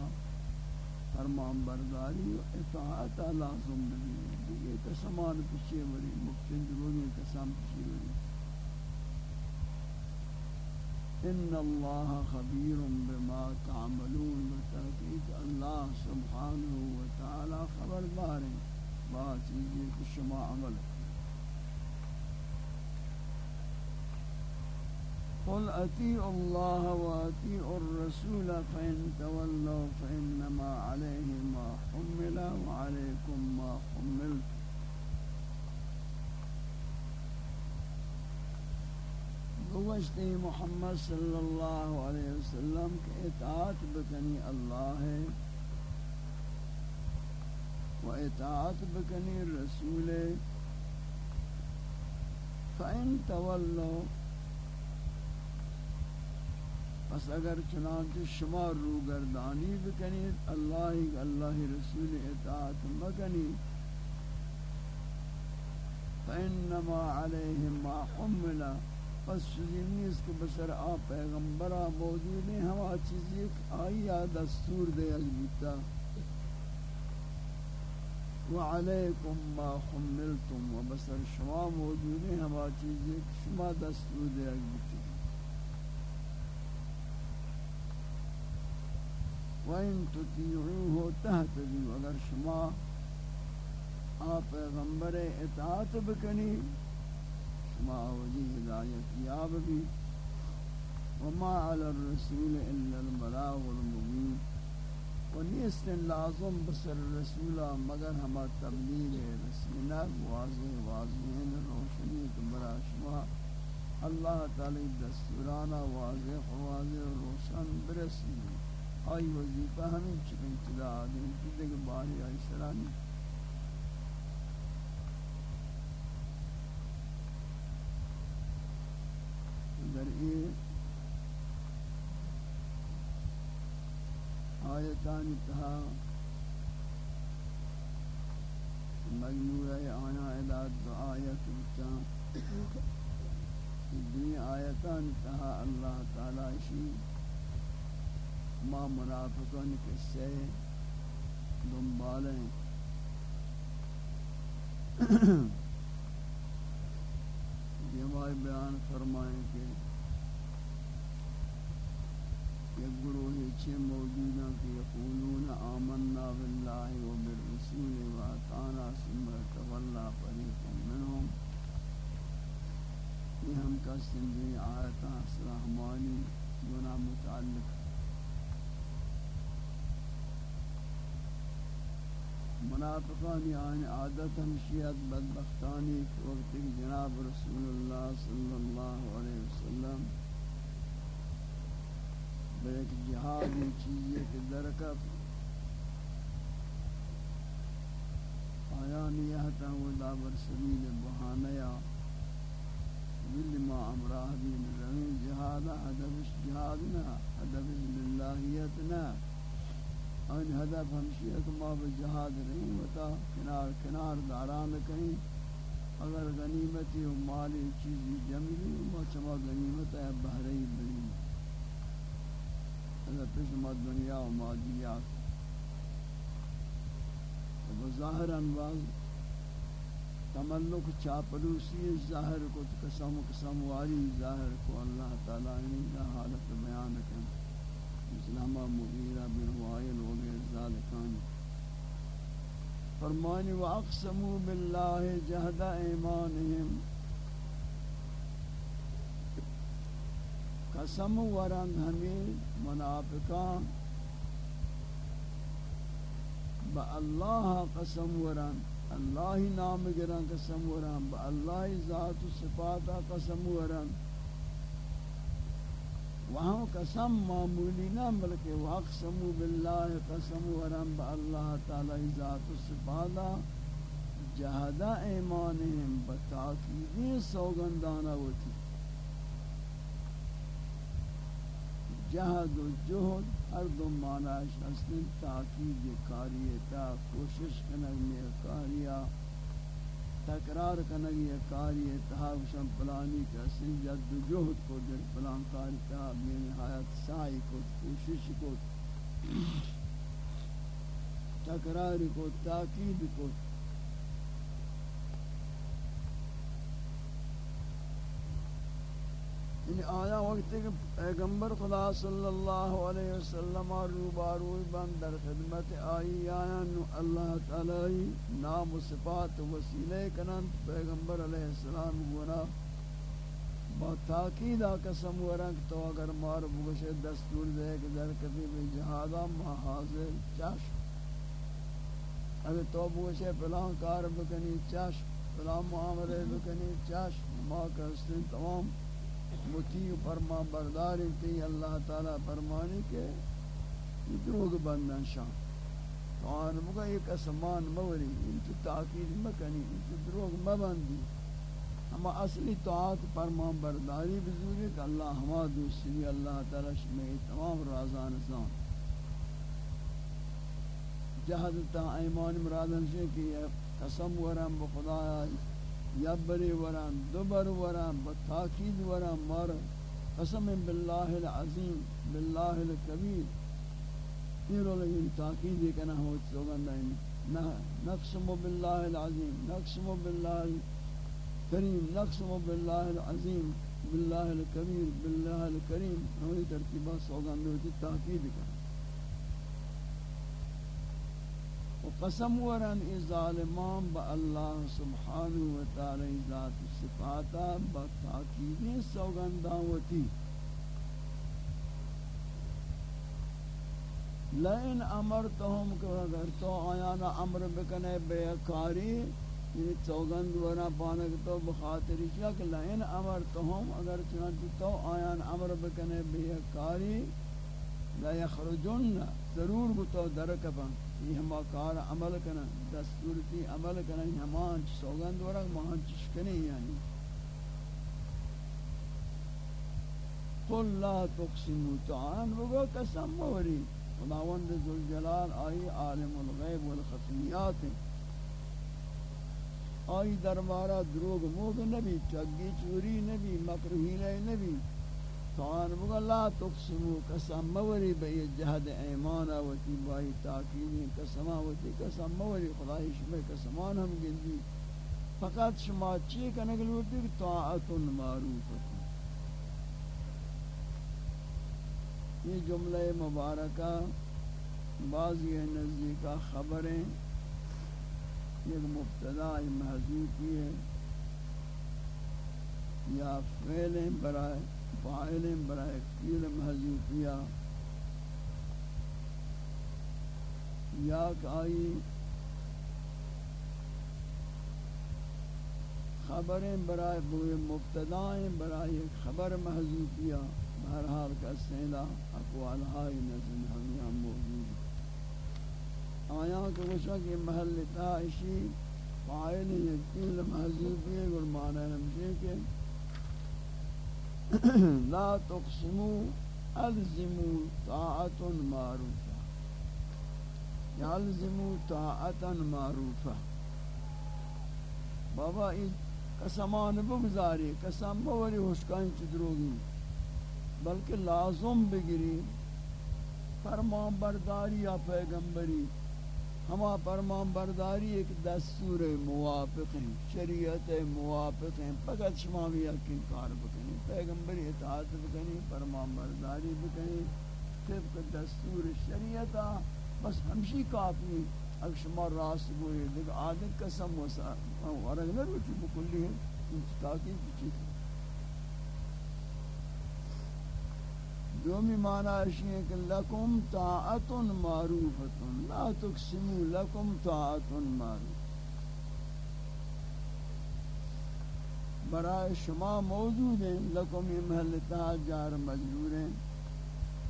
فرمان برداری و اطاعت لازم بھی یہ قسمان پچھے وری مفتن دروگی قسم پچھے وری۔ ان اللہ خبیر بما تعملون بتحقیق اللہ سبحانہ وتعالی خبردار ہے بات چیزیں کہ شما عمل ہے قل أتيء الله وأتيء الرسول فإن تولوا فإنما عليه ما حمل وعليكم ما حملت گوشت محمد صلی اللہ علیہ وسلم کے اطاعت بکنی اللہ ہے و اطاعت بکنی رسول فإن تولوا، پس اگر چنانچہ شما روگردانی بکنید اللہ اللہ رسول اطاعت مکنی، فإنما علیہم ما حملا پس چیزی نیست کہ بسر آپ پیغمبرہ موجود ہیں ہما چیزی آئی دستور دے اجبتا وعلیکم ما حملتم و بسر شما موجود ہیں ہما چیزی شما دستور دے اجبتا وَإِن تُطِيعُوهُ تَهْتَدُوا اگر شما آپ پیغمبر اطاعت بکنی شما وجی ہدایت یاب بھی۔ وما على الرسول الا البلاغ المبين ونیست لازم بسر رسول مگر ہما تبلیغ رسولہ واضح واضح روشنی برا شما اللہ تعالی دستورانہ واضح واضح، روشن برسنی آئی وظیفہ ہمیں چکن چلا آدم کی دیکھ، باری آئی سرانی۔ در یہ آیتان تہا مجموعہ آنا اداد دو آیت اچھا بچا دنی آیتان تہا اللہ تعالی شیئ ما منافقان کے سے دنبالیں یہ ہمارے بیان فرمائیں کہ یک گروہ چھ موجودہ کہ یقولون آمنا باللہ و بالرسول و اتانا سمرت واللہ فریق منہم یہ ہم کا سندھی آیتاں سرحمانی گناہ متعلق منافقان یعنی عادت ہمشیت بدبختانی وقت جناب رسول اللہ صلی اللہ علیہ وسلم بے ایک جہادی چیزی کے درکت آیان یہتا ہوا دابر سبیل بہانیہ بل ما امراه دین روی جهاد هدفش جهاد نه هدفش للهیت نه ان هدف ہمشی ہے کہ ما بجہاد رہیں وتا کنار کنار داران کہیں اگر غنیمتی و مالی چیزی جمعی ما چما غنیمت ہے بہرہی بری اگر پیش ما دنیا و مادیات۔ بظاہر انواز تملک چاپلوسی ظاہر کو، قسم قسم والی ظاہر کو اللہ تعالی نے حالت بیان کر اسلام مغیرہ بن وائل وغیر ذالکان فرمانی واقسموا باللہ جہد ایمانہم قسم ورن ہمیں منافقان۔ با اللہ قسم ورن اللہ نام گران قسم وران با اللہ ذات و صفاتا قسم وران وہاں قسم معمولی نہ، بلکہ واقسمو باللہ قسم وران با اللہ تعالی ذات و صفاتا جہدہ ایمانہم بتاکیدی سوگندانہ ہوتی۔ جہد و جہد ہر دو معنیش ہستن تاکید کاریتا کوشش کنگ میں کاریا تکرار کنگ یہ کاری اتحاوشن پلانی کسی جد و جہد کو در پلان کاری کاریتا بے نہایت سائی کو، کوشش کو تکرار کو، تاکید کو یعنی آیا وقت کہ پیغمبر خدا صلی اللہ علیہ وسلم روباروی بند در خدمت آئی، آیا نو اللہ تعالی نام و صفات وسیلے کنن۔ پیغمبر علیہ السلام گونا، با تاکید قسم ورنگ تو اگر مار بگوش دستور دے کہ در کبھی بھی جہادا ما حاضر چاش۔ اگر تو بگوش پلان کار بکنی چاش پلان معاملے بکنی چاش، ما کرستن تمام مطیع فرما بردار کہ اللہ تعالی فرمانی کے یہ دروگ بندن شان۔ تو آن مگا ایک اسمان موری، ان تو تاکید مکنی، ان تو دروگ مبندی۔ اما اصلی طاعت فرما برداری بزوری کہ اللہ ہما دوسری اللہ تعالی شمی تمام رازان زان۔ جہد تا ایمان مرادن سے کہ قسم ورم بخدا یبری وران، دوبر وران بتاکید وران مار قسم بالله العظیم بالله الكبیر یہ رول یہ تاکید ہے کہ نہ ہو سوگن نہ نقسم بالله العظیم نقسم بالله الكریم نقسم بالله العظیم بالله الكبیر بالله الكریم ہماری ترتیبات سوگن ہوتی تاکید کرنا و قسم ورن ای ظالمان با اللہ سبحانہ و تعالی ذات صفاتا با تاکید سوگنداوتی لئن امرتهم کہ اگر تو آیانا امر بکنے بیکاری یہ یعنی سوگند ورا پانک تو بخاطر کیا کہ لئن امرتهم اگر چنانچہ تو آیان امر بکنے بیکاری لا یخرجن ضرور کو تو درکبن۔ یہ ہما کار عمل کنا دستور تی عمل کنا ہمان سوگند ورگ مہان چشکنی یعنی۔ قل لا تقسمو تعان بگو قسم موری خداوند ذوالجلال آئی عالم الغیب والخفیات آئی دربارہ دروگ موگ نبی، چگی چوری نبی مکر حیلہ نبی۔ توان بگا لا تقسمو قسم موری بی جہد ایمانا و تی بائی تاکیدی قسمہ و تی قسم موری خدای شمی قسمان ہم گندی۔ فقط شما چی کنگل ہوتی کہ طاعت معروف یہ جملہ مبارکہ بعضی نزدیکہ خبریں ایک مبتدا محضوب ہے۔ یا فعل برائے فاعل برائے فعل محذوفیہ یا کائی خبریں برائے بوئے مبتدائیں برائے خبر محذوفیہ بہرحال کا سیلا اقوال ہائی نظم ہمیاں موجود. آیا کہ وشا کہ محل تائشی فاعل یکیل محذوفیہ گرمانا ہمشہ کہ لا تقسموا الزموا طاعت معروفہ یلزموا طاعت معروفہ بابا این قسمان بگزاری قسم بوری حشکان چدروگی بلکہ لازم بگیری فرمان برداری یا پیغمبری. ہما فرمان برداری ایک دستور موافق ہیں، شریعت موافق ہیں، فقط شما بھی یقین کار بکنی پیغمبری اطاعت بکنی فرمان برداری بکنی، طبق دستور شریعت بس ہمشی کافی اگر شما راست گوئی دیکھ عادت قسم وسا ورنگ نہ روچی بکلی ہے، تاکہ چیز۔ دومی معنی اشی ہے کہ لکم طاعت معروفت لا تقسمو لکم طاعت معروف برای شما موجود ہیں، لکم یہ محلتہ جار مجبور ہیں۔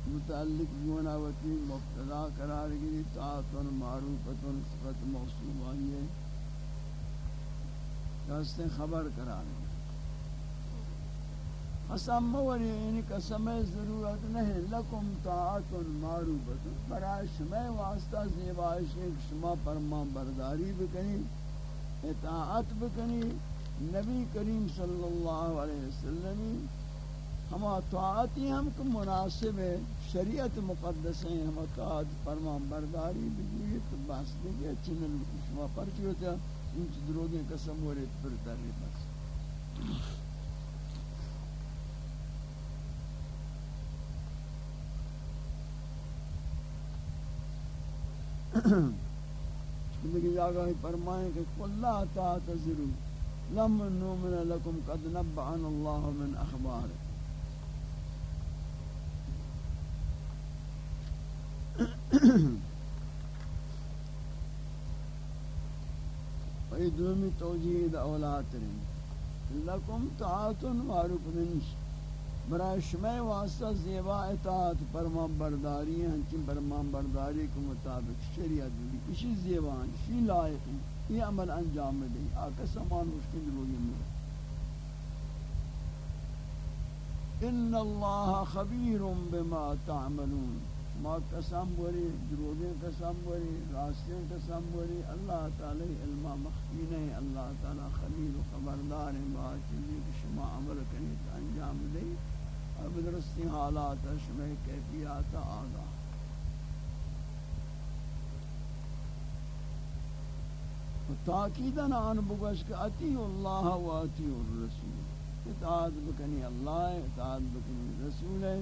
متعلق گوناوتی مبتدا قرار گری طاعت معروفت صفت موصوب آئی ہے خبر قرار گری قسم موری یعنی قسم ضرورت نہیں۔ لکم طاعت معروفت برای شما واسطہ زیبائش ایک شما فرمان برداری بکنی، اطاعت بکنی۔ نبی کریم صلی اللہ علیہ وسلم ہما طاعتی ہم کو مناسب ہے، شریعت مقدس ہیں، ہم طاعت فرمان برداری بگوئی تو بس دیکھے اچھی نلوکی شما پرچی ہوتا ان چی دروگیں قسم موری پر تری بس۔ لیکن جاگہ فرمائیں کہ قل لا تعتذروا لم نؤمن لكم قد نبعنا الله من اخبار وإدومي توجيه أولاد لكم طاعة معروف منش. برای شمع واسطہ زیبا اطاعت فرمان برداری ہیں چن فرمان برداری کے مطابق شریعت بھی اسی زیبا ہیں، اسی لائق ہیں. یہ عمل انجام دیں آکا سامان مشکل ہوئی میں ان اللہ خبیر بما تعملون ما قسم بوری دروگیں قسم بوری راستیں قسم بوری اللہ تعالی علم مخفی نہیں اللہ تعالی خبیر و خبردار ہیں بہت چیزیں کہ شما عمل کریں انجام دیں بدرستی حالات شمع کیفیات آگا تاکیدن آن بگوش کہ اتی اللہ و اتی الرسول۔ اطاعت بکنی اللہ اطاعت بکنی رسول۔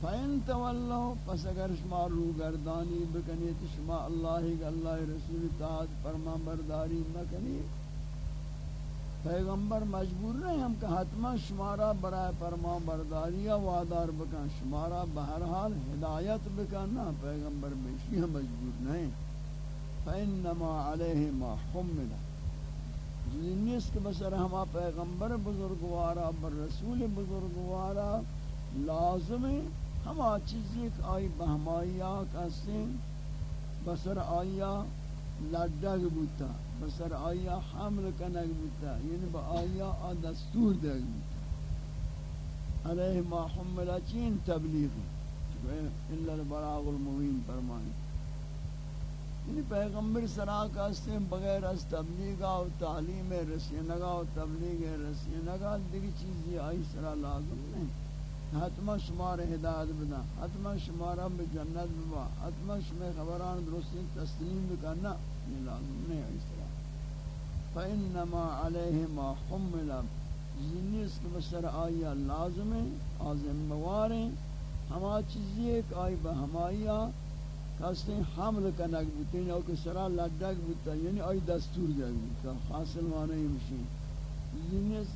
فَإِن تَوَلَّوْا، پس اگر شما رو گردانی بکنی، تو شما اللہ اللہ رسول، اطاعت فرمان برداری مکنی پیغمبر مجبور نہیں، ہم کہ حتما شمارا برائے فرمان برداری وادار بکن شمارا بہرحال ہدایت بکن۔ نا پیغمبر بیشی ہم مجبور نہیں۔ فَإِنَّمَا عَلَيْهِ مَا حُمِّلَ جنیس کے بسر ہما پیغمبر بزرگوارا، بر رسول بزرگوارا، لازم ہما چیزی آئی بہمائیہ کسیں بسر آئیہ لڈگ بوتا بسر آیا حمل کنگ بوتا یعنی با آیا آ دستور دگ بوتا۔ علیہ ما حملہ چین تبلیغ اللہ البراغ المبین فرمائیں یعنی پیغمبر سرا کاستے بغیر از تبلیغ و تعلیم رسینگا و تبلیغ رسینگا دیکھ چیزی آئی سرا لازم نہیں۔ حتما شمار ہدایت بنا، حتما شمارا میں جنت بوا، حتما شمار خبران درستی تسلیم بکنا، یہ لازم نہیں ہے یعنی اس طرح فَإِنَّمَا عَلَيْهِ مَا حُمِّلَ زنیس کے بسر آیا لازم ہے آزم مواریں۔ ہما چیزی ایک آئی بہمائیہ کہتے حمل کنک بوتے ہیں او کہ سرا لڈک بوتا یعنی آئی دستور جائے بوتا، حاصل معنی مشین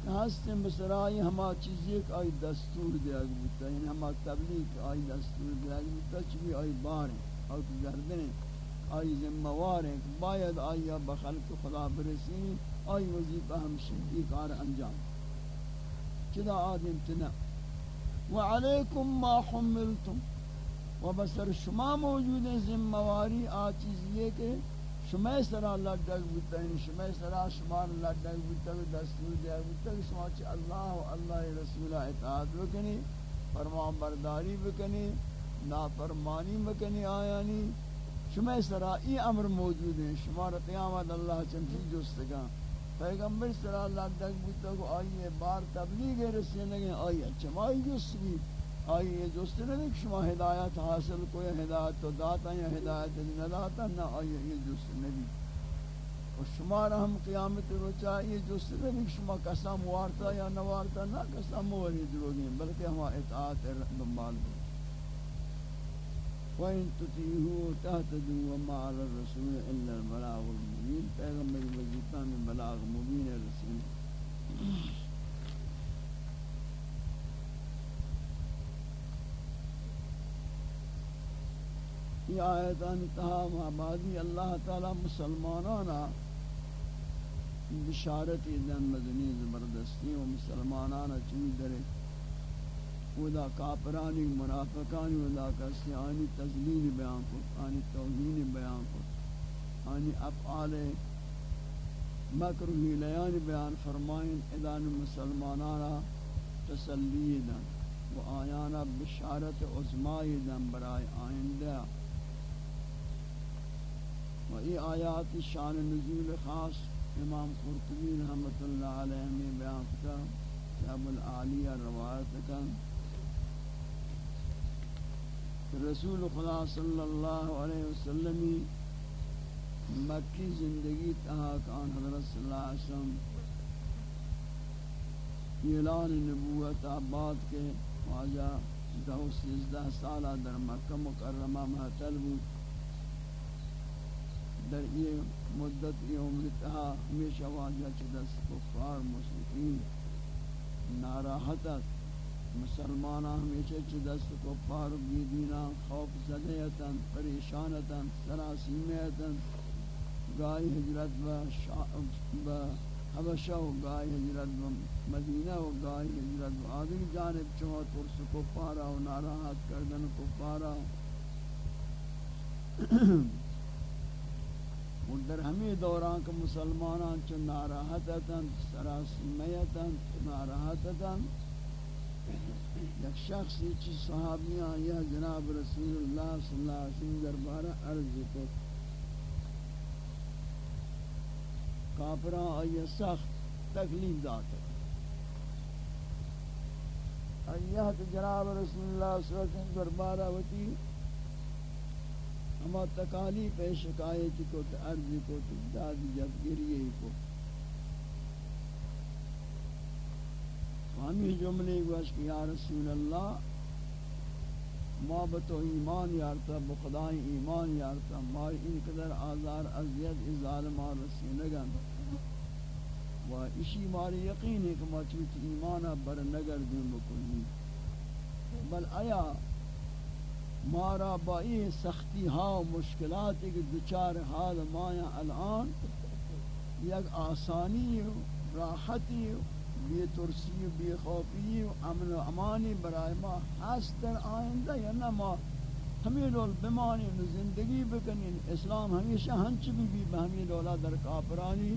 ہستے یعنی بسرائی ہما چیزی ایک آئی دستور دیا گتا یعنی ہما تبلیغ آئی دستور دیا گتا چوی آئی باریں اور گردنیں آئی ذمہواریں باید آئی بخلق خدا برسین آئی وظیفہ ہمشن ایک آر انجام. چدا آدم تنا وعلیکم ما حملتم. و بسر شما موجود ذمہواری آ چیزی کہ شما سرا لڈک بوتا ہے یعنی شما سرا شمار لڈک بوتا ہے، دستور دیا بوتا ہے شما چی اللہ و اللہ رسول اطاعت بکنی، فرمان برداری بکنی، نافرمانی بکنی آیانی شما سرا ای امر موجود ہے شما را قیامت اللہ چنفی جستگا پیغمبر سرا لڈک بوتا ہے آئیے بار تبلیغ رسینے آئیے چمائی جستگی آئی یہ دوست نہ کہ شما ہدایت حاصل کوئی ہدایت تو داتا یا ہدایت نہ داتا نہ آئی یہ دوست نبی اور شما ہم قیامت روچا یہ دوست نہ کہ شما قسم وارتا یا نہ وارتا، نہ قسم واری دروگی بلکہ ہم اطاعت دنبال ہو۔ وَإِن تُتِيهُ تَهْتَدُوا وَمَا عَلَى الرَّسُولِ إِلَّا الْبَلَاغُ الْمُبِينُ۔ پیغمبر وظیفہ میں بلاغ مبین رسول۔ یہ آیتان محبادی اللہ تعالی مسلمانانا بشارتی دن مدنی زبردستی و مسلمانانا چوی درے۔ ودا کافرانی، منافقانی، ودا کسی آنی تزلیل بیان کو، آنی توہین بیان کو۔ آنی افعال مکر لیان بیان فرمائن ادان مسلمانانا تسلی دن و آیانا بشارت عظمائی دن برای آئندہ۔ و ای آیات شان نزول خاص امام قرطبی رحمت اللہ علیہ میں بیان کتا شعب العالیہ روایت کا۔ رسول خدا صلی اللہ علیہ وسلم مکی زندگی تہا کان حضرت صلی اللہ علیہ وسلم اعلان نبوت آباد کے واجہ دو سیزدہ سالہ در مکہ مکرمہ محتل بود۔ در یہ مدت یہ عمر تہا ہمیشہ واجہ چدس کفار، مسلمین ناراحتت مسلمانہ ہمیشہ چدس کفار بیدینا خوف زدیتا پریشانتا سراسیمیتا گاہی حجرت و با حبشہ و گاہی حجرت با مدینہ و گاہی حجرت با آدھر جانب چوہ ترس کفارا و ناراحت کردن کفارہ کفارا در ہمیں دوران کے مسلمانان چو ناراحتتاً سراسمیتاً ناراحتتاً یک شخصی چی صحابیان یا جناب رسول اللہ صلی اللہ علیہ وسلم دربارہ عرض کو کافران آئی سخت تکلیف داتا ایہت جناب رسول اللہ صلی اللہ علیہ وسلم دربارہ ہوتی ہما تکالی پہ شکایت کو، تو عرض کو، تو داد جب گریے کو۔ ہمیں جملے گوش کہ یا رسول اللہ، ما بتو ایمان یارتا بخدای ایمان یارتا، ما این قدر آزار ازیت ظالمان رسولگن و اسی ماری یقین ہے کہ ما چوت ایمانا بر نگر دون بکنی بل آیا مارا با این سختی ها و مشکلاتی که دوچار حال مایا الان، یک آسانی و راحتی و بی ترسی و بی خوفی و امن و امانی برای ما هست در آینده یا نه؟ ما ہمیں لول بمانیم زندگی بکنیم. اسلام ہمیشہ ہنچ بھی بھی بہمی لولا در کافرانی.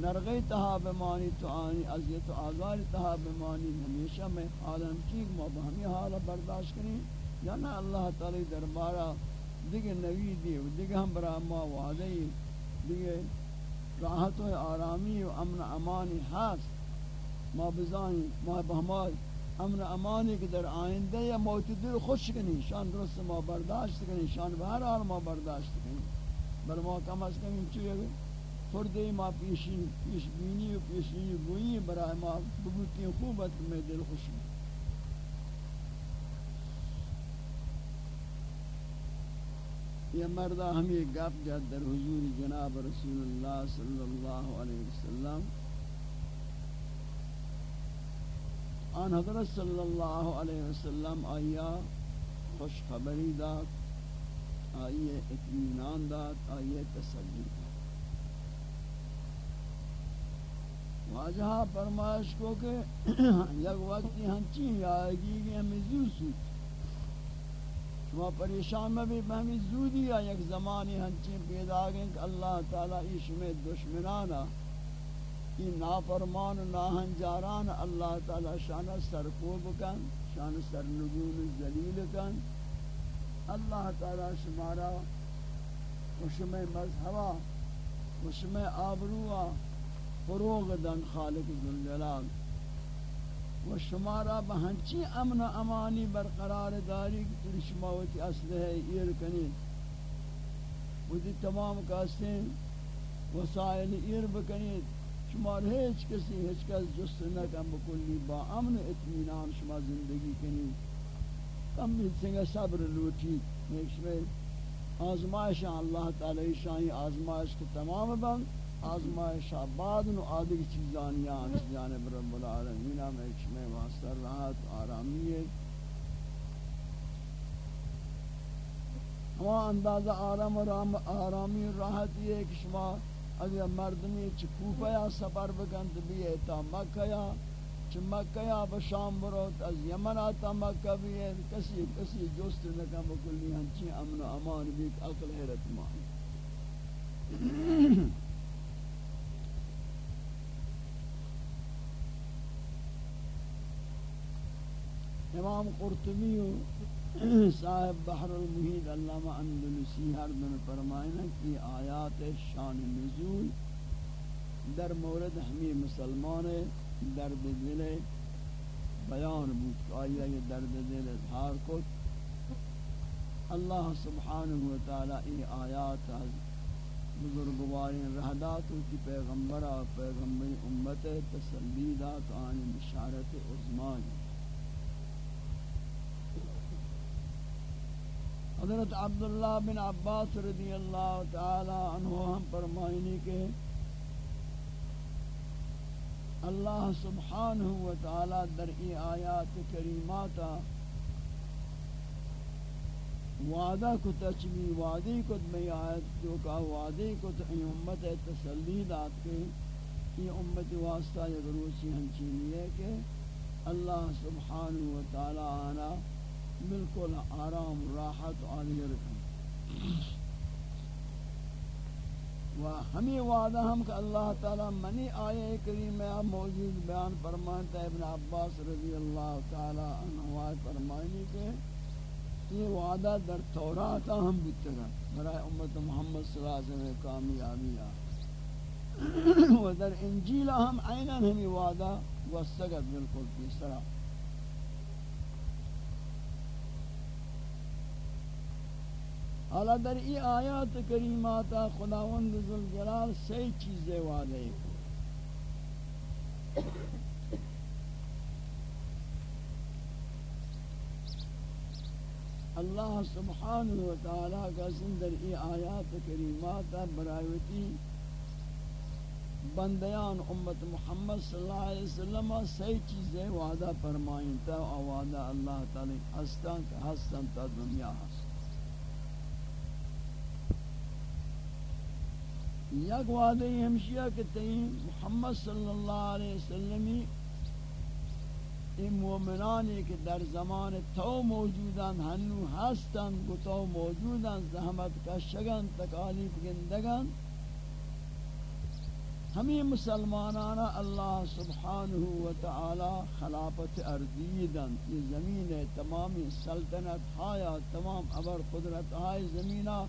نرغی تہا بمانی تو آنی عذیت و آزار تہا بمانی. ہمیشہ میں عالم چیک ما بہمی حال برداشت کریں یا نہ اللہ تعالی دربارہ، دیگه نوی دی و دیگه ہم برا ما وعده دیگه راحت و آرامی و امن امانی هست. ما بزانی ما بهما امن امانی که در آینده یا موت دل خوش کنی، شان درست ما برداشت کنی، شان به هر حال ما برداشت کنی. بر ما کم از کم این چوئے فرده ما پیشین، پیش بینی و پیشینی گویی برای ما بگوتی خوبت که میں دل خوش کنی یہ مردہ ہمیں گپ جد در حضور جناب رسول اللہ صلی اللہ علیہ وسلم۔ آن حضرت صلی اللہ علیہ وسلم آیا خوش خبری داد آئیے اطمینان داد آئیے تسلی داد۔ واجہ فرمائش کو کہ یک وقتی ہنچی آئے گی کہ ہمیں زور سوچ۔ شما پریشان میں بھی زودی آئے یک زمانی ہنچی پیدا گئیں کہ اللہ تعالیٰ ایش میں دشمنانا این نافرمان و ناهنجاران اللہ تعالی شان سرکوب کن، شان سرنگون ذلیل کن۔ اللہ تعالی شمارا وشم مذہبا وشم آبروا فروغ دن خالق ذوالجلال۔ و شمارا بہنچی امن و امانی برقرار داری کہ شماوتی اصل ہے ایر کنید. وہ تمام کاسیں وسائل ایر بکنید. شما هیچ کسی، هیچ کس جست نکن بکلی با امن اطمینان شما زندگی کنی کم بھی سنگا صبر لوٹی نیک شما آزمائش اللہ تعالی شاہی آزمائش کے تمام بند. آزمائش بعد نو آدھگ چیزانیان جانب رب العالمین ہم ایک شما واسطر راحت، آرامی ہے۔ ہما اندازہ آرام و آرامی راحت یہ ہے کہ شما اگر مردمی چی کوفیا سفر بکن تو بھی تا مکہ چی مکہ بشام بروت از یمن آتا مکہ بھی ہے۔ کسی کسی جوست نکم بکلی، ہنچی امن و امان بھی اقل حیرت مان امام قرطبی صاحب بحر المحید علامہ اندلسی ہر دن فرمائنا کہ آیات شان نزول در مورد ہمیں مسلمان درد دل بیان بود آیا یہ درد دل اظہار کو اللہ سبحانہ وتعالی ای آیات از بزرگوارین رہدات کی پیغمبر پیغمبر امت تسلیدات آن بشارت عظمانی حضرت عبداللہ بن عباس رضی اللہ تعالی عنہ ہم فرمائنی کے اللہ سبحانہ و تعالی در ای آیات کریماتا وعدہ کو تچمی وعدی کو میں آیت جو کا وعدی کو تو ای امت تسلی دات کے ای امت واسطہ یک روچی ہنچینی ہے کہ اللہ سبحانہ و تعالی آنا بالکل آرام، راحت عالی رکھیں۔ و ہمیں وعدہ ہم کہ اللہ تعالی منی آئے کریم میں موجود بیان فرمانتا ہے ابن عباس رضی اللہ تعالی عنہ فرمانی کے یہ وعدہ در تورات ہم بتگا برای امت محمد صلی اللہ علیہ وسلم کامیابی و در انجیل ہم عیناً ہمیں وعدہ وستگت بالکل کس حالا در ای آیات کریمات خداوند ذوالجلال سی چیزیں وعدے اللہ سبحانہ و تعالی کا سندر ای آیات کریمات برایوتی بندیان امت محمد صلی اللہ علیہ وسلم سی چیزیں وعدہ فرمائیں تا وعدہ اللہ تعالی ہستان کہ ہستان تا دنیا ہستان یک وعدہ ہمشیہ کہ تئیں محمد صلی اللہ علیہ وسلمی این مومنانی که در زمان تو موجودن هنو هستن و تو موجودن زحمت کشگن تکالیف گندگن ہمیں مسلمانان اللہ سبحانہ و تعالی خلافت ارضی دن یہ زمین تمامی سلطنت ہایا تمام ابر قدرت ہائے زمینہ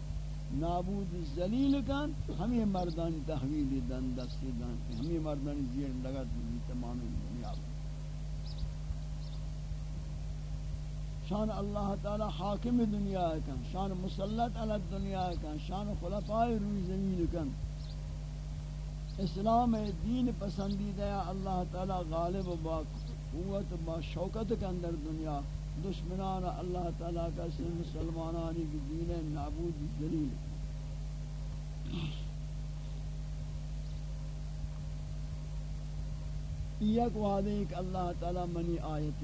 نابود ذلیل کن، ہمیں مردان تحویل دن دستی دن، ہمیں مردان زیر لگت بھی تمام دنیا شان اللہ تعالی حاکم دنیا کن، شان مسلط علی دنیا کن، شان خلفاء روی زمین کن. اسلام دین پسندیدہ، اللہ تعالی غالب و با قوت و با شوکت کے اندر دنیا. دشمنان اللہ تعالی کا سے مسلمانانی کی دین نابود ذلیل یک وعدے کہ اللہ تعالی منی آیت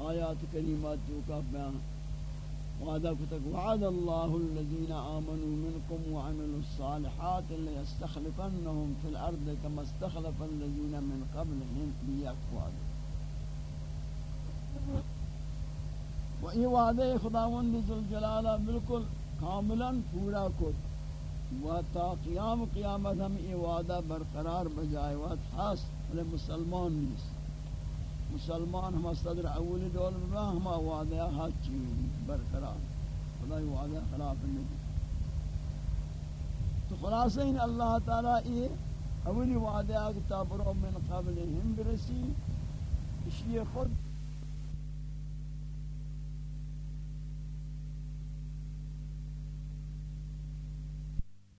آیات کریمات جو کا بیان۔ وعدہ کتک وعد اللہ الذین آمنوا منکم وعملوا الصالحات ليستخلفنهم في الأرض كما استخلف الذین من قبلهم بیک وعدہ و یہ وعدہ خداوند ذوالجلالہ بالکل کاملا پورا کت و تا قیام قیامت ہم یہ وعدہ برقرار بجائے وعد حاصل بلے مسلمان نیست۔ مسلمان ہما صدر اول دول میں ہما وعدہ حق چیز برقرار۔ خدای وعدہ خلاف نہیں تو خلاصہ ان اللہ تعالی یہ اولی وعدہ کتاب رو من قبل ہم برسی، اس لیے خود